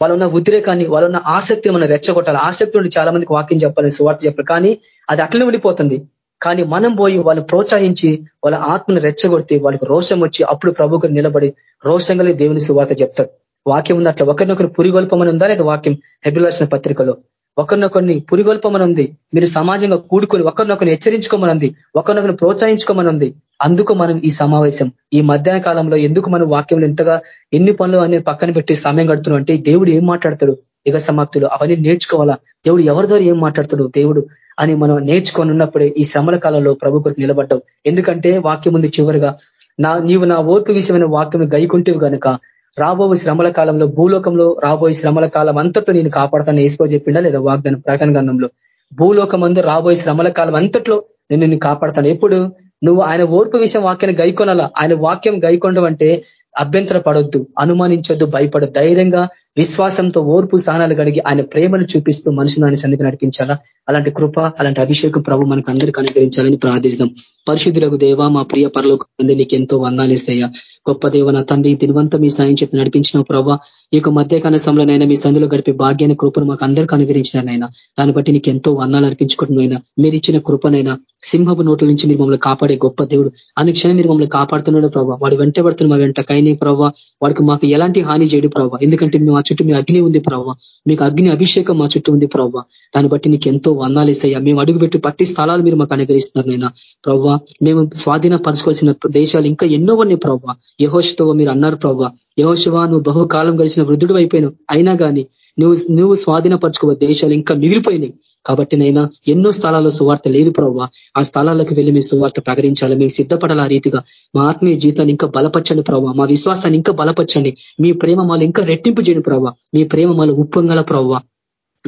వాళ్ళున్న ఉద్రేకాన్ని వాళ్ళు ఉన్న ఆసక్తిని మనం రెచ్చగొట్టాలి? ఆసక్తి నుండి చాలా మందికి వాక్యం చెప్పాలని సువార్త చెప్పాలి కానీ అది అట్లనే ఉండిపోతుంది. కానీ మనం పోయి వాళ్ళు ప్రోత్సహించి వాళ్ళ ఆత్మను రెచ్చగొడితే వాళ్ళకి రోషం వచ్చి అప్పుడు ప్రభుకు నిలబడి రోషంగా దేవుని సువార్త చెప్తాడు. వాక్యం ఉంది? అట్లా ఒకరినొకరు పురిగొల్పమని ఉందా లేదా వాక్యం? హెబిలాసిన పత్రికలో. ఒకరినొకరిని పురిగొల్పమని ఉంది. మీరు సమాజంగా కూడుకొని ఒకరినొకరిని హెచ్చరించుకోమని ఉంది. ఒకరినొకరిని ప్రోత్సహించుకోమని ఉంది. అందుకు మనం ఈ సమావేశం ఈ మధ్యాహ్న కాలంలో ఎందుకు మనం వాక్యంలో ఇంతగా ఎన్ని పనులు అనే పక్కన పెట్టి సమయం గడుతున్నాం అంటే దేవుడు ఏం మాట్లాడతాడు? యుగ సమాప్తులు అవన్నీ నేర్చుకోవాలా? దేవుడు ఎవరి ద్వారా ఏం మాట్లాడతాడు దేవుడు అని మనం నేర్చుకొని ఉన్నప్పుడే ఈ శ్రమల కాలంలో ప్రభు కొరకు నిలబడ్డావు. ఎందుకంటే వాక్యం ఉంది చివరిగా నా నీవు నా ఓర్పు విషయమైన వాక్యం గైకుంటేవి కనుక రాబోయే శ్రమల కాలంలో భూలోకంలో రాబోయే శ్రమల కాలం అంతట్లో నేను కాపాడతాను వేసుకో చెప్పిండా లేదా వాగ్దానం ప్రకటన గంధంలో భూలోకం అందు రాబోయే శ్రమల కాలం అంతట్లో నేను నిన్ను కాపాడతాను. ఎప్పుడు? నువ్వు ఆయన ఓర్పు విషయం వాక్యాన్ని గైకొనాలా? ఆయన వాక్యం గైకొండం అంటే అభ్యంతర పడొద్దు అనుమానించొద్దు భయపడ ధైర్యంగా విశ్వాసంతో ఓర్పు స్థానాలు కడిగి ఆయన ప్రేమను చూపిస్తూ మనుషులని సందికి నడిపించాలా? అలాంటి కృప అలాంటి అభిషేకం ప్రభు మనకు అందరికీ అనుగ్రహించాలని ప్రార్థిస్తాం పరిశుద్ధులకు దేవ మా ప్రియ పరలోకి నీకు ఎంతో వందాలిస్తాయా గొప్ప దేవ నా తండ్రి దినవంతం మీ సాయం చేత నడిపించిన ప్రభావ ఈ యొక్క మధ్యకాల సమయంలోనైనా మీ సందులో గడిపే భాగ్యాన్ని కృపను మాకు అందరికీ అనుగ్రహించినారైనా దాన్ని బట్టి నీకు ఎంతో వందాలు అర్పించుకుంటున్నాయినా మీరు ఇచ్చిన కృపనైనా సింహపు నోట్ల నుంచి మీరు మమ్మల్ని కాపాడే గొప్ప దేవుడు. అనుక్షణం మీరు మమ్మల్ని కాపాడుతున్నాడు ప్రభావ వాడు వెంట పడుతున్న మా వెంట కైని ప్రభావ వాడికి మాకు ఎలాంటి హాని చేయడు ప్రభావ ఎందుకంటే మా చుట్టూ మీ అగ్ని ఉంది ప్రభావ మీకు అగ్ని అభిషేకం మా చుట్టూ ఉంది ప్రభావ దాన్ని బట్టి నీకు ఎంతో వందాలు ఇస్తాయా. మేము అడుగుపెట్టి ప్రతి స్థలాలు మీరు మాకు అనుగ్రహిస్తున్నారు నైనా ప్రభావ మేము స్వాధీన పరచుకోవాల్సిన దేశాలు ఇంకా ఎన్నో ఉన్నాయి ప్రభావ యహోషతో మీరు అన్నారు ప్రభావ యహోశివా నువ్వు బహుకాలం గడిచిన వృద్ధుడు అయిపోయినావు అయినా కానీ నువ్వు నువ్వు స్వాధీనపరచుకో దేశాలు ఇంకా మిగిలిపోయినాయి. కాబట్టి నైనా ఎన్నో స్థలాల్లో సువార్త లేదు ప్రవ్వ. ఆ స్థలాలకు వెళ్ళి మీ సువార్త ప్రకటించాలి. మేము సిద్ధపడాల రీతిగా? మా ఆత్మీయ జీవితాన్ని ఇంకా బలపరచండి ప్రవ్వ. మా విశ్వాసాన్ని ఇంకా బలపరచండి. మీ ప్రేమ మాలు ఇంకా రెట్టింపు చేయండి ప్రవ్వ. మీ ప్రేమ మాలు ఉప్పొంగల ప్రవ్వ.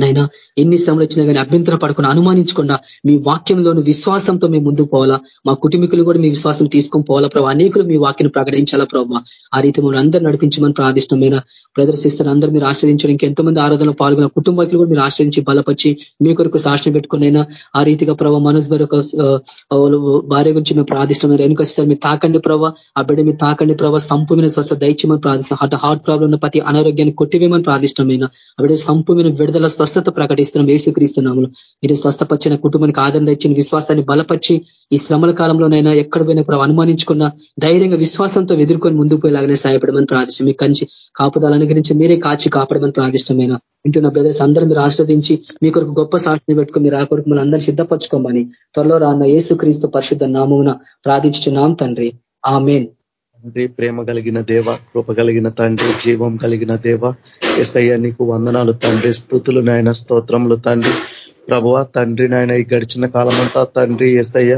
నైనా ఎన్ని శ్రమలు వచ్చినా కానీ అభ్యంతర పడకుండా అనుమానించకుండా మీ వాక్యంలోని విశ్వాసంతో మేము ముందుకు పోవాలా? మా కుటుంబీకులు కూడా మీ విశ్వాసం తీసుకొని పోవాలా? ప్రభావ అనేకులు మీ వాక్యం ప్రకటించాలా ప్రభావ ఆ రీతి మనం అందరూ నడిపించమని ప్రార్థిష్టమైన ప్రదర్శిస్తారు అందరూ మీరు ఆశ్రయించడం. ఇంకెంతో మంది ఆరాధనలో పాల్గొన్న కుటుంబాకులు కూడా మీరు ఆశ్రయించి బలపరిచి మీ కొరకు సాక్షి పెట్టుకునైనా ఆ రీతిగా ప్రభావ మనోజ్ గారి భార్య గురించి మేము ప్రార్థిష్టమైన వెనుకొస్తారు మీరు తాకండి ప్రభావ ఆ బిడ్డ మీరు తాకండి ప్రభావ సంపూమైన స్వస్థ దైత్యమని ప్రార్థిస్తాం హార్ట్ హార్ట్ ప్రాబ్లం ఉన్న ప్రతి అనారోగ్యాన్ని కొట్టివేమని ప్రార్థిష్టమైన ఆ బిడ్డ సంపూమైన విడుదల స్వస్థత ప్రకటిస్తున్నాం వేసుక్రీస్తున్నాము మీరు స్వస్థపరిచిన కుటుంబానికి ఆదరణ ఇచ్చిన విశ్వాసాన్ని బలపరిచి ఈ శ్రమల కాలంలోనైనా ఎక్కడ పోయినా ప్రభావ అనుమానించుకున్న ధైర్యంగా విశ్వాసంతో ఎదుర్కొని ముందుకు పోయేలాగానే సహాయపడమని ప్రార్థిస్తాం మీ కంచి కాపుదాలని అనుగ్రహించి మీరే కాచి కాపాడమని ప్రార్థిష్టమైన వింటున్న బ్రదర్స్ అందరూ మీరు ఆస్వాదించి మీ కొరకు గొప్ప సాక్షిని పెట్టుకుని మీరు ఆ కొరకు మన అందరినీ సిద్ధపరచుకోమని త్వరలో రాన్న క్రీస్తు పరిశుద్ధ నామమున ప్రార్థించున్నాం తండ్రి. ఆమెన్. తండ్రి ప్రేమ కలిగిన దేవ కృప కలిగిన తండ్రి జీవం కలిగిన దేవ ఎస్ఐ నీకు వందనాలు తండ్రి స్థుతులు నాయన స్తోత్రములు తండ్రి. ప్రభు తండ్రి నాయన ఈ గడిచిన కాలమంతా తండ్రి ఎస్ఐ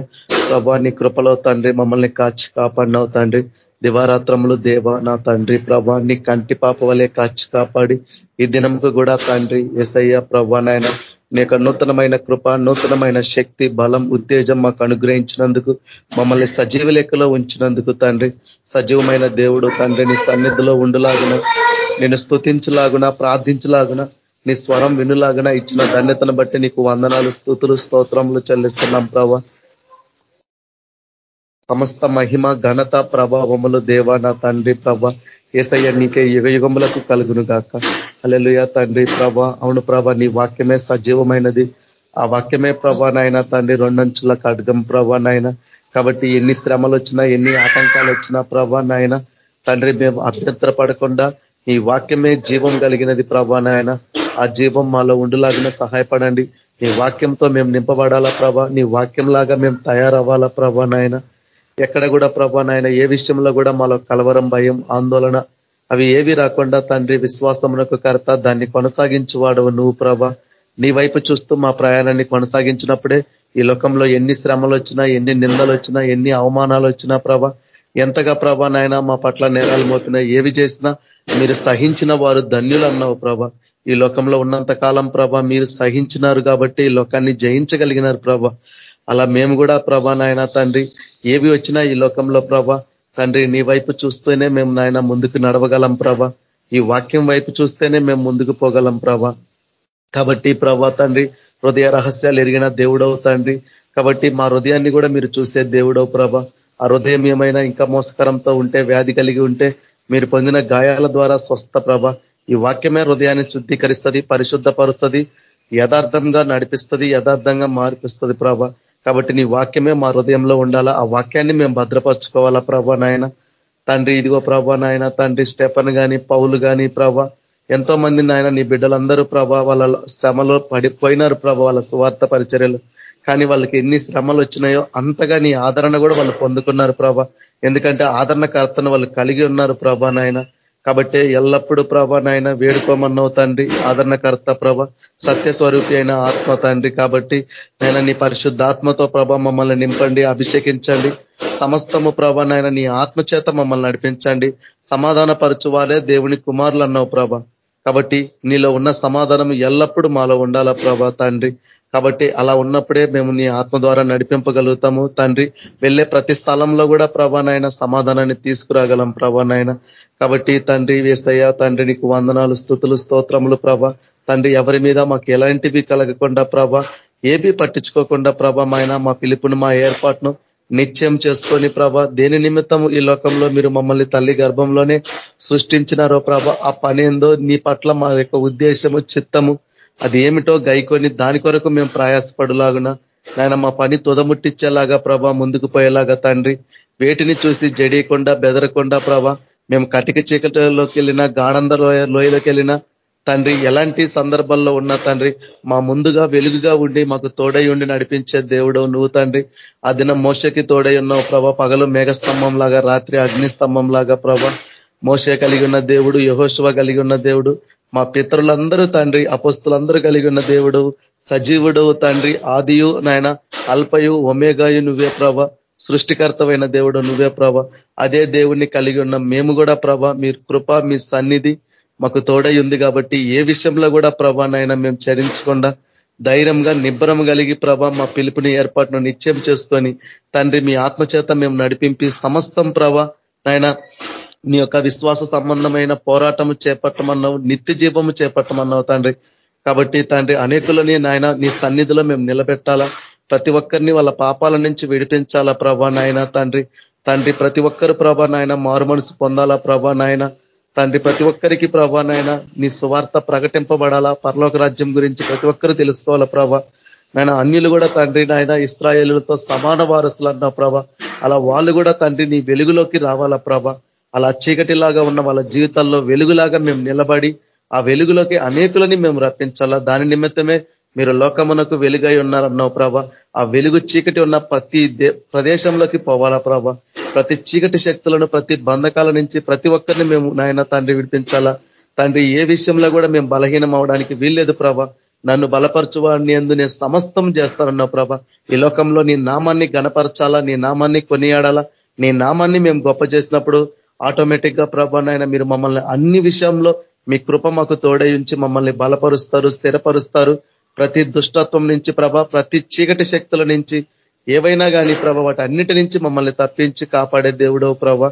ప్రభా నీ కృపలో తండ్రి మమ్మల్ని కాచి కాపాడినావు తండ్రి. దివారాత్రములు దేవ నా తండ్రి ప్రభా నీ కంటి పాప వలె కాచి కాపాడి ఈ దినంకు కూడా తండ్రి ఎస్ఐయ ప్రభా నాయన నీ నూతనమైన కృప నూతనమైన శక్తి బలం ఉత్తేజం మాకు అనుగ్రహించినందుకు మమ్మల్ని సజీవ లెక్కలో ఉంచినందుకు తండ్రి. సజీవమైన దేవుడు తండ్రి నీ సన్నిధిలో ఉండులాగున నేను స్థుతించలాగున ప్రార్థించలాగున నీ స్వరం వినులాగున ఇచ్చిన ధన్యతను బట్టి నీకు వందనాలు స్థుతులు స్తోత్రములు చెల్లిస్తున్నాం ప్రభా. సమస్త మహిమ ఘనత ప్రభావములు దేవ నా తండ్రి ప్రభ. ఏసయ్య నీకే యుగ యుగములకు కలుగును గాక అలెలుయ తండ్రి ప్రభ. అవును ప్రభ నీ వాక్యమే సజీవమైనది. ఆ వాక్యమే ప్రభా నాయన తండ్రి రెండంచుల ఖడ్గం ప్రభా నాయన. కాబట్టి ఎన్ని శ్రమలు వచ్చినా ఎన్ని ఆటంకాలు వచ్చినా ప్రభా నాయన తండ్రి మేము అభ్యంతర పడకుండా నీ వాక్యమే జీవం కలిగినది ప్రభా నాయన. ఆ జీవం మాలో ఉండులాగిన సహాయపడండి. నీ వాక్యంతో మేము నింపబడాలా ప్రభా? నీ వాక్యంలాగా మేము తయారవ్వాలా ప్రభా నాయన? ఎక్కడ కూడా ప్రభా నాయన ఏ విషయంలో కూడా మాలో కలవరం భయం ఆందోళన అవి ఏవి రాకుండా తండ్రి విశ్వాసమునకు కర్త దాన్ని కొనసాగించువాడవు నువ్వు ప్రభ. నీ వైపు చూస్తూ మా ప్రయాణాన్ని కొనసాగించినప్పుడే ఈ లోకంలో ఎన్ని శ్రమలు వచ్చినా ఎన్ని నిందలు వచ్చినా ఎన్ని అవమానాలు వచ్చినా ప్రభ ఎంతగా ప్రభా నాయన మా పట్ల నేరాలు మోతున్నాయి ఏవి చేసినా మీరు సహించిన వారు ధన్యులు అన్నావు ప్రభ. ఈ లోకంలో ఉన్నంత కాలం ప్రభ మీరు సహించినారు కాబట్టి ఈ లోకాన్ని జయించగలిగినారు ప్రభ. అలా మేము కూడా ప్రభా నాయన తండ్రి ఏవి వచ్చినా ఈ లోకంలో ప్రభ తండ్రి నీ వైపు చూస్తేనే మేము నాయన ముందుకు నడవగలం ప్రభ. ఈ వాక్యం వైపు చూస్తేనే మేము ముందుకు పోగలం ప్రభ. కాబట్టి ప్రభా తండ్రి హృదయ రహస్యాలు ఎరిగిన దేవుడవు తండ్రి. కాబట్టి మా హృదయాన్ని కూడా మీరు చూసే దేవుడవు ప్రభ. ఆ హృదయం ఏమైనా ఇంకా మోసకరంతో ఉంటే వ్యాధి కలిగి ఉంటే మీరు పొందిన గాయాల ద్వారా స్వస్థ ప్రభ. ఈ వాక్యమే హృదయాన్ని శుద్ధీకరిస్తుంది పరిశుద్ధపరుస్తుంది యథార్థంగా నడిపిస్తుంది యథార్థంగా మార్పిస్తుంది ప్రభ. కాబట్టి నీ వాక్యమే మా హృదయంలో ఉండాలా? ఆ వాక్యాన్ని మేము భద్రపరచుకోవాలా ప్రభా నాయన? తండ్రి ఇదిగో ప్రభా నాయన తండ్రి స్టెఫన్ కానీ పౌలు కానీ ప్రభా ఎంతో మంది నాయన నీ బిడ్డలందరూ ప్రభా వాళ్ళ శ్రమలో పడిపోయినారు ప్రభా వాళ్ళ స్వార్థ పరిచర్యలు. కానీ వాళ్ళకి ఎన్ని శ్రమలు వచ్చినాయో అంతగా నీ ఆదరణ కూడా వాళ్ళు పొందుకున్నారు ప్రభా. ఎందుకంటే ఆదరణకర్తను వాళ్ళు కలిగి ఉన్నారు ప్రభా నాయన. కాబట్టి ఎల్లప్పుడూ ప్రభ నాయన వేడుకోమన్నావు తండ్రి ఆదరణకర్త ప్రభ సత్యస్వరూపి అయిన ఆత్మ తండ్రి. కాబట్టి నేను నీ పరిశుద్ధాత్మతో ప్రభ మమ్మల్ని నింపండి అభిషేకించండి. సమస్తము ప్రభ నాయన నీ ఆత్మ చేత మమ్మల్ని నడిపించండి. సమాధాన పరచువాలే దేవుని కుమారులు అన్నావు ప్రభ. కాబట్టి నీలో ఉన్న సమాధానం ఎల్లప్పుడూ మాలో ఉండాలా ప్రభా తండ్రి. కాబట్టి అలా ఉన్నప్పుడే మేము నీ ఆత్మ ద్వారా నడిపింపగలుగుతాము. తండ్రి వెళ్ళే ప్రతి స్థలంలో కూడా ప్రభానైనా సమాధానాన్ని తీసుకురాగలం ప్రభానైనా కాబట్టి తండ్రి వేసయ్య తండ్రి నీకు వందనాలు స్థుతులు స్తోత్రములు ప్రభ. తండ్రి ఎవరి మీద మాకు ఎలాంటివి కలగకుండా ప్రభ ఏబీ పట్టించుకోకుండా ప్రభమైన మా పిలుపును మా ఏర్పాటును నిత్యం చేసుకొని ప్రభ దేని నిమిత్తం ఈ లోకంలో మీరు మమ్మల్ని తల్లి గర్భంలోనే సృష్టించినారో ప్రభ ఆ పని ఏందో నీ పట్ల మా యొక్క ఉద్దేశము చిత్తము అది ఏమిటో గైకొని దాని కొరకు మేము ప్రయాసపడులాగున నాయన మా పని తుదముట్టించేలాగా ప్రభా ముందుకు పోయేలాగా తండ్రి. వేటిని చూసి జడియకుండా బెదరకుండా ప్రభా మేము కటిక చీకటిలోకి వెళ్ళినా గాఢంద లోయలోకి వెళ్ళినా తండ్రి ఎలాంటి సందర్భాల్లో ఉన్నా తండ్రి మా ముందుగా వెలుగుగా ఉండి మాకు తోడై ఉండి నడిపించే దేవుడు నువ్వు తండ్రి. ఆ దినం మోసకి తోడై ఉన్నావు ప్రభా. పగలు మేఘస్తంభం లాగా రాత్రి అగ్నిస్తంభం లాగా ప్రభా. మోస కలిగి ఉన్న దేవుడు యహోశివ కలిగి ఉన్న దేవుడు. మా పితరులందరూ తండ్రి అపస్తులందరూ కలిగి ఉన్న దేవుడు సజీవుడవు తండ్రి ఆదియు నాయన అల్పయు ఒమేగాయు నువ్వే ప్రభ సృష్టికర్తమైన దేవుడు నువ్వే ప్రభ. అదే దేవుణ్ణి కలిగి ఉన్న మేము కూడా ప్రభ మీ కృప మీ సన్నిధి మాకు తోడై ఉంది కాబట్టి ఏ విషయంలో కూడా ప్రభా నాయన మేము చరించకుండా ధైర్యంగా నిబ్బరం కలిగి ప్రభ మా పిలుపుని ఏర్పాటును నిశ్చయం చేసుకొని తండ్రి మీ ఆత్మచేత మేము నడిపింపి సమస్తం ప్రభ నాయన నీ యొక్క విశ్వాస సంబంధమైన పోరాటము చేపట్టమన్నావు నిత్య జీవము చేపట్టమన్నావు తండ్రి. కాబట్టి తండ్రి అనేకులని నాయన నీ సన్నిధిలో మేము నిలబెట్టాలా? ప్రతి ఒక్కరిని వాళ్ళ పాపాల నుంచి విడిపించాలా ప్రభా నాయన తండ్రి? తండ్రి ప్రతి ఒక్కరు ప్రభా నాయన మారు మనసు పొందాలా ప్రభా నాయన? తండ్రి ప్రతి ఒక్కరికి ప్రభా నాయన నీ సువార్త ప్రకటింపబడాలా? పరలోక రాజ్యం గురించి ప్రతి ఒక్కరు తెలుసుకోవాలా ప్రభా? నాయన అన్యులు కూడా తండ్రి నాయన ఇస్రాయేలులతో సమాన వారసులు అన్నా ప్రభ. అలా వాళ్ళు కూడా తండ్రి నీ వెలుగులోకి రావాలా ప్రభ? అలా చీకటిలాగా ఉన్న వాళ్ళ జీవితాల్లో వెలుగులాగా మేము నిలబడి ఆ వెలుగులోకి అనేకులని మేము రప్పించాలా? దాని నిమిత్తమే మీరు లోకమునకు వెలుగై ఉన్నారన్నావు ప్రభ. ఆ వెలుగు చీకటి ఉన్న ప్రతి ప్రదేశంలోకి పోవాలా ప్రభా? ప్రతి చీకటి శక్తులను ప్రతి బంధకాల నుంచి ప్రతి ఒక్కరిని మేము నాయన తండ్రి విడిపించాలా? తండ్రి ఏ విషయంలో కూడా మేము బలహీనం అవడానికి వీల్లేదు ప్రభా. నన్ను బలపరచువాడిని ఎందు నేను సమస్తం చేస్తానన్నావు ప్రభ. ఈ లోకంలో నీ నామాన్ని గనపరచాలా నీ నామాన్ని కొనియాడాలా? నీ నామాన్ని మేము గొప్ప చేసినప్పుడు ఆటోమేటిక్గా ప్రభా మీరు మమ్మల్ని అన్ని విషయంలో మీ కృప మాకు తోడై ఉంచి మమ్మల్ని బలపరుస్తారు స్థిరపరుస్తారు. ప్రతి దుష్టత్వం నుంచి ప్రభ ప్రతి చీకటి శక్తుల నుంచి ఏవైనా కానీ ప్రభ వాటి అన్నిటి నుంచి మమ్మల్ని తప్పించి కాపాడే దేవుడవు ప్రభ.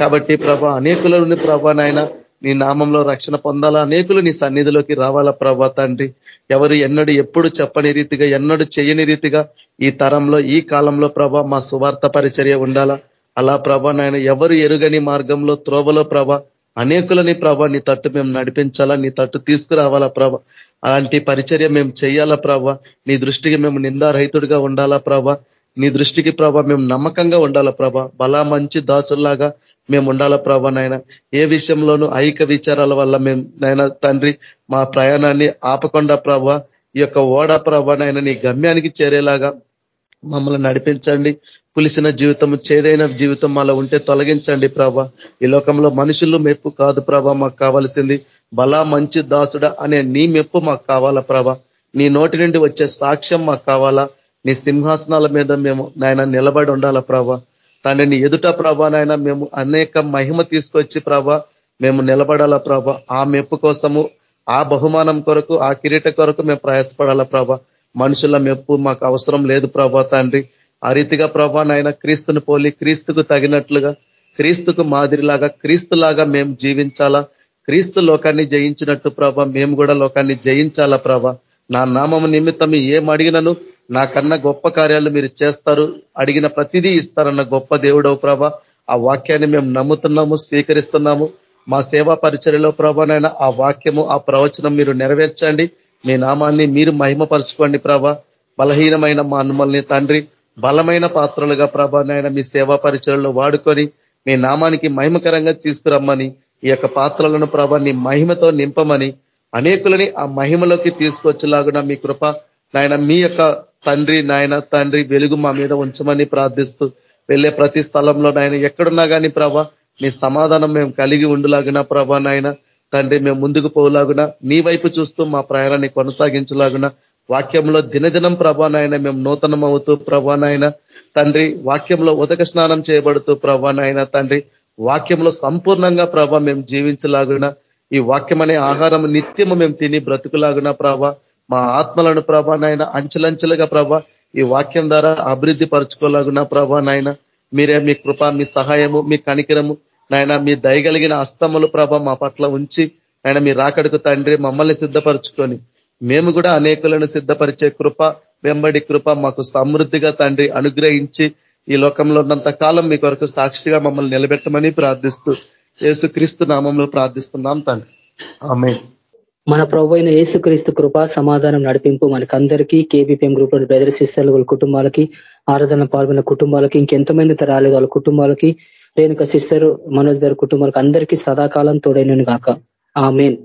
కాబట్టి ప్రభ అనేకులని ప్రభ నాయన నీ నామంలో రక్షణ పొందాలా? అనేకులు నీ సన్నిధిలోకి రావాలా ప్రభా తండ్రి? ఎవరు ఎన్నడు ఎప్పుడు చెప్పని రీతిగా ఎన్నడు చేయని రీతిగా ఈ తరంలో ఈ కాలంలో ప్రభ మా సువార్త పరిచర్య ఉండాలా? అలా ప్రభ నాయన ఎవరు ఎరుగని మార్గంలో త్రోవలో ప్రభ అనేకులని ప్రభ నీ తట్టు మేము నడిపించాలా నీ తట్టు తీసుకురావాలా ప్రభ అలాంటి పరిచర్య మేము చేయాలా ప్రభ నీ దృష్టికి మేము నిందారహితుడిగా ఉండాలా ప్రభ నీ దృష్టికి ప్రభ మేము నమ్మకంగా ఉండాలా ప్రభ బలా మంచి దాసుల్లాగా మేము ఉండాలా ప్రభ నాయన ఏ విషయంలోనూ ఐక విచారాల వల్ల మేము నాయన తండ్రి మా ప్రయాణాన్ని ఆపకుండా ప్రభ ఈ యొక్క ఓడ ప్రభ నాయన నీ గమ్యానికి చేరేలాగా మమ్మల్ని నడిపించండి. పులిసిన జీవితం చేదైన జీవితం మళ్ళీ ఉంటే తొలగించండి ప్రభా. ఈ లోకంలో మనుషులు మెప్పు కాదు ప్రభా మాకు కావాల్సింది. బలా మంచి దాసుడ అనే నీ మెప్పు మాకు కావాలా ప్రభ. నీ నోటి నుండి వచ్చే సాక్ష్యం మాకు కావాలా. నీ సింహాసనాల మీద మేము నాయన నిలబడి ఉండాలా ప్రభ. తండ్రిని ఎదుట ప్రభ నాయన మేము అనేక మహిమ తీసుకొచ్చి ప్రభ మేము నిలబడాలా ప్రభా. ఆ మెప్పు కోసము ఆ బహుమానం కొరకు ఆ కిరీట కొరకు మేము ప్రయాసపడాలా ప్రభ. మనుషుల మెప్పు మాకు అవసరం లేదు ప్రభా తండ్రి. ఆ రీతిగా ప్రభా నాయన క్రీస్తును పోలి క్రీస్తుకు తగినట్లుగా క్రీస్తుకు మాదిరిలాగా క్రీస్తులాగా మేము జీవించాలా? క్రీస్తు లోకాన్ని జయించినట్టు ప్రభ మేము కూడా లోకాన్ని జయించాలా ప్రభ? నా నామం నిమిత్తం ఏం అడిగినను? నాకన్నా గొప్ప కార్యాలు మీరు చేస్తారు. అడిగిన ప్రతిదీ ఇస్తారన్న గొప్ప దేవుడవు ప్రభ. ఆ వాక్యాన్ని మేము నమ్ముతున్నాము స్వీకరిస్తున్నాము. మా సేవా పరిచర్యలో ప్రభానైనా ఆ వాక్యము ఆ ప్రవచనం మీరు నెరవేర్చండి. మీ నామాన్ని మీరు మహిమపరచుకోండి ప్రభ. బలహీనమైన మా అనుమల్ని తండ్రి బలమైన పాత్రలుగా ప్రభానైనా మీ సేవా పరిచయంలో వాడుకొని మీ నామానికి మహిమకరంగా తీసుకురమ్మని ఈ యొక్క పాత్రలను ప్రభ నీ మహిమతో నింపమని అనేకులని ఆ మహిమలోకి తీసుకొచ్చేలాగున మీ కృప నాయన మీ యొక్క తండ్రి నాయన తండ్రి వెలుగు మా మీద ఉంచమని ప్రార్థిస్తూ వెళ్ళే ప్రతి స్థలంలో నాయన ఎక్కడున్నా కానీ ప్రభ మీ సమాధానం మేము కలిగి ఉండులాగిన ప్రభా నాయన తండ్రి మేము ముందుకు పోలాగున నీ వైపు చూస్తూ మా ప్రయాణాన్ని కొనసాగించలాగున వాక్యంలో దినదినం ప్రభానాయన మేము నూతనం అవుతూ ప్రభానాయన తండ్రి వాక్యంలో ఉదక స్నానం చేయబడుతూ ప్రభానాయన తండ్రి వాక్యంలో సంపూర్ణంగా ప్రభ మేము జీవించలాగున ఈ వాక్యం అనే ఆహారం నిత్యము మేము తిని బ్రతుకులాగున ప్రభ మా ఆత్మలను ప్రభా నాయన అంచెలంచెలుగా ప్రభ ఈ వాక్యం ద్వారా అభివృద్ధి పరచుకోలాగున ప్రభా నాయన మీరే మీ కృప మీ సహాయము మీ కనికరము నాయన మీ దయగలిగిన అస్తములు ప్రభ మా పట్ల ఉంచి ఆయన మీ రాకడకు తండ్రి మమ్మల్ని సిద్ధపరచుకొని మేము కూడా అనేకులను సిద్ధపరిచే కృప వెంబడి కృప మాకు సమృద్ధిగా తండ్రి అనుగ్రహించి ఈ లోకంలో ఉన్నంత కాలం మీ కొరకు సాక్షిగా మమ్మల్ని నిలబెట్టమని ప్రార్థిస్తూ యేసుక్రీస్తు నామంలో ప్రార్థిస్తున్నాం తండ్రి. ఆమె మన ప్రభు అయిన యేసుక్రీస్తు కృప సమాధానం నడిపింపు మనకందరికీ కేబీపీఎం గ్రూప్లో బ్రదర్ సిస్టర్లు కుటుంబాలకి ఆరాధన పాల్గొన్న కుటుంబాలకి ఇంకెంతమంది రాలేదు వాళ్ళ కుటుంబాలకి రేణుక సిస్టర్ మనోజ్ గారి కుటుంబాలకు అందరికీ సదాకాలం తోడైనను గాక. ఆమెన్.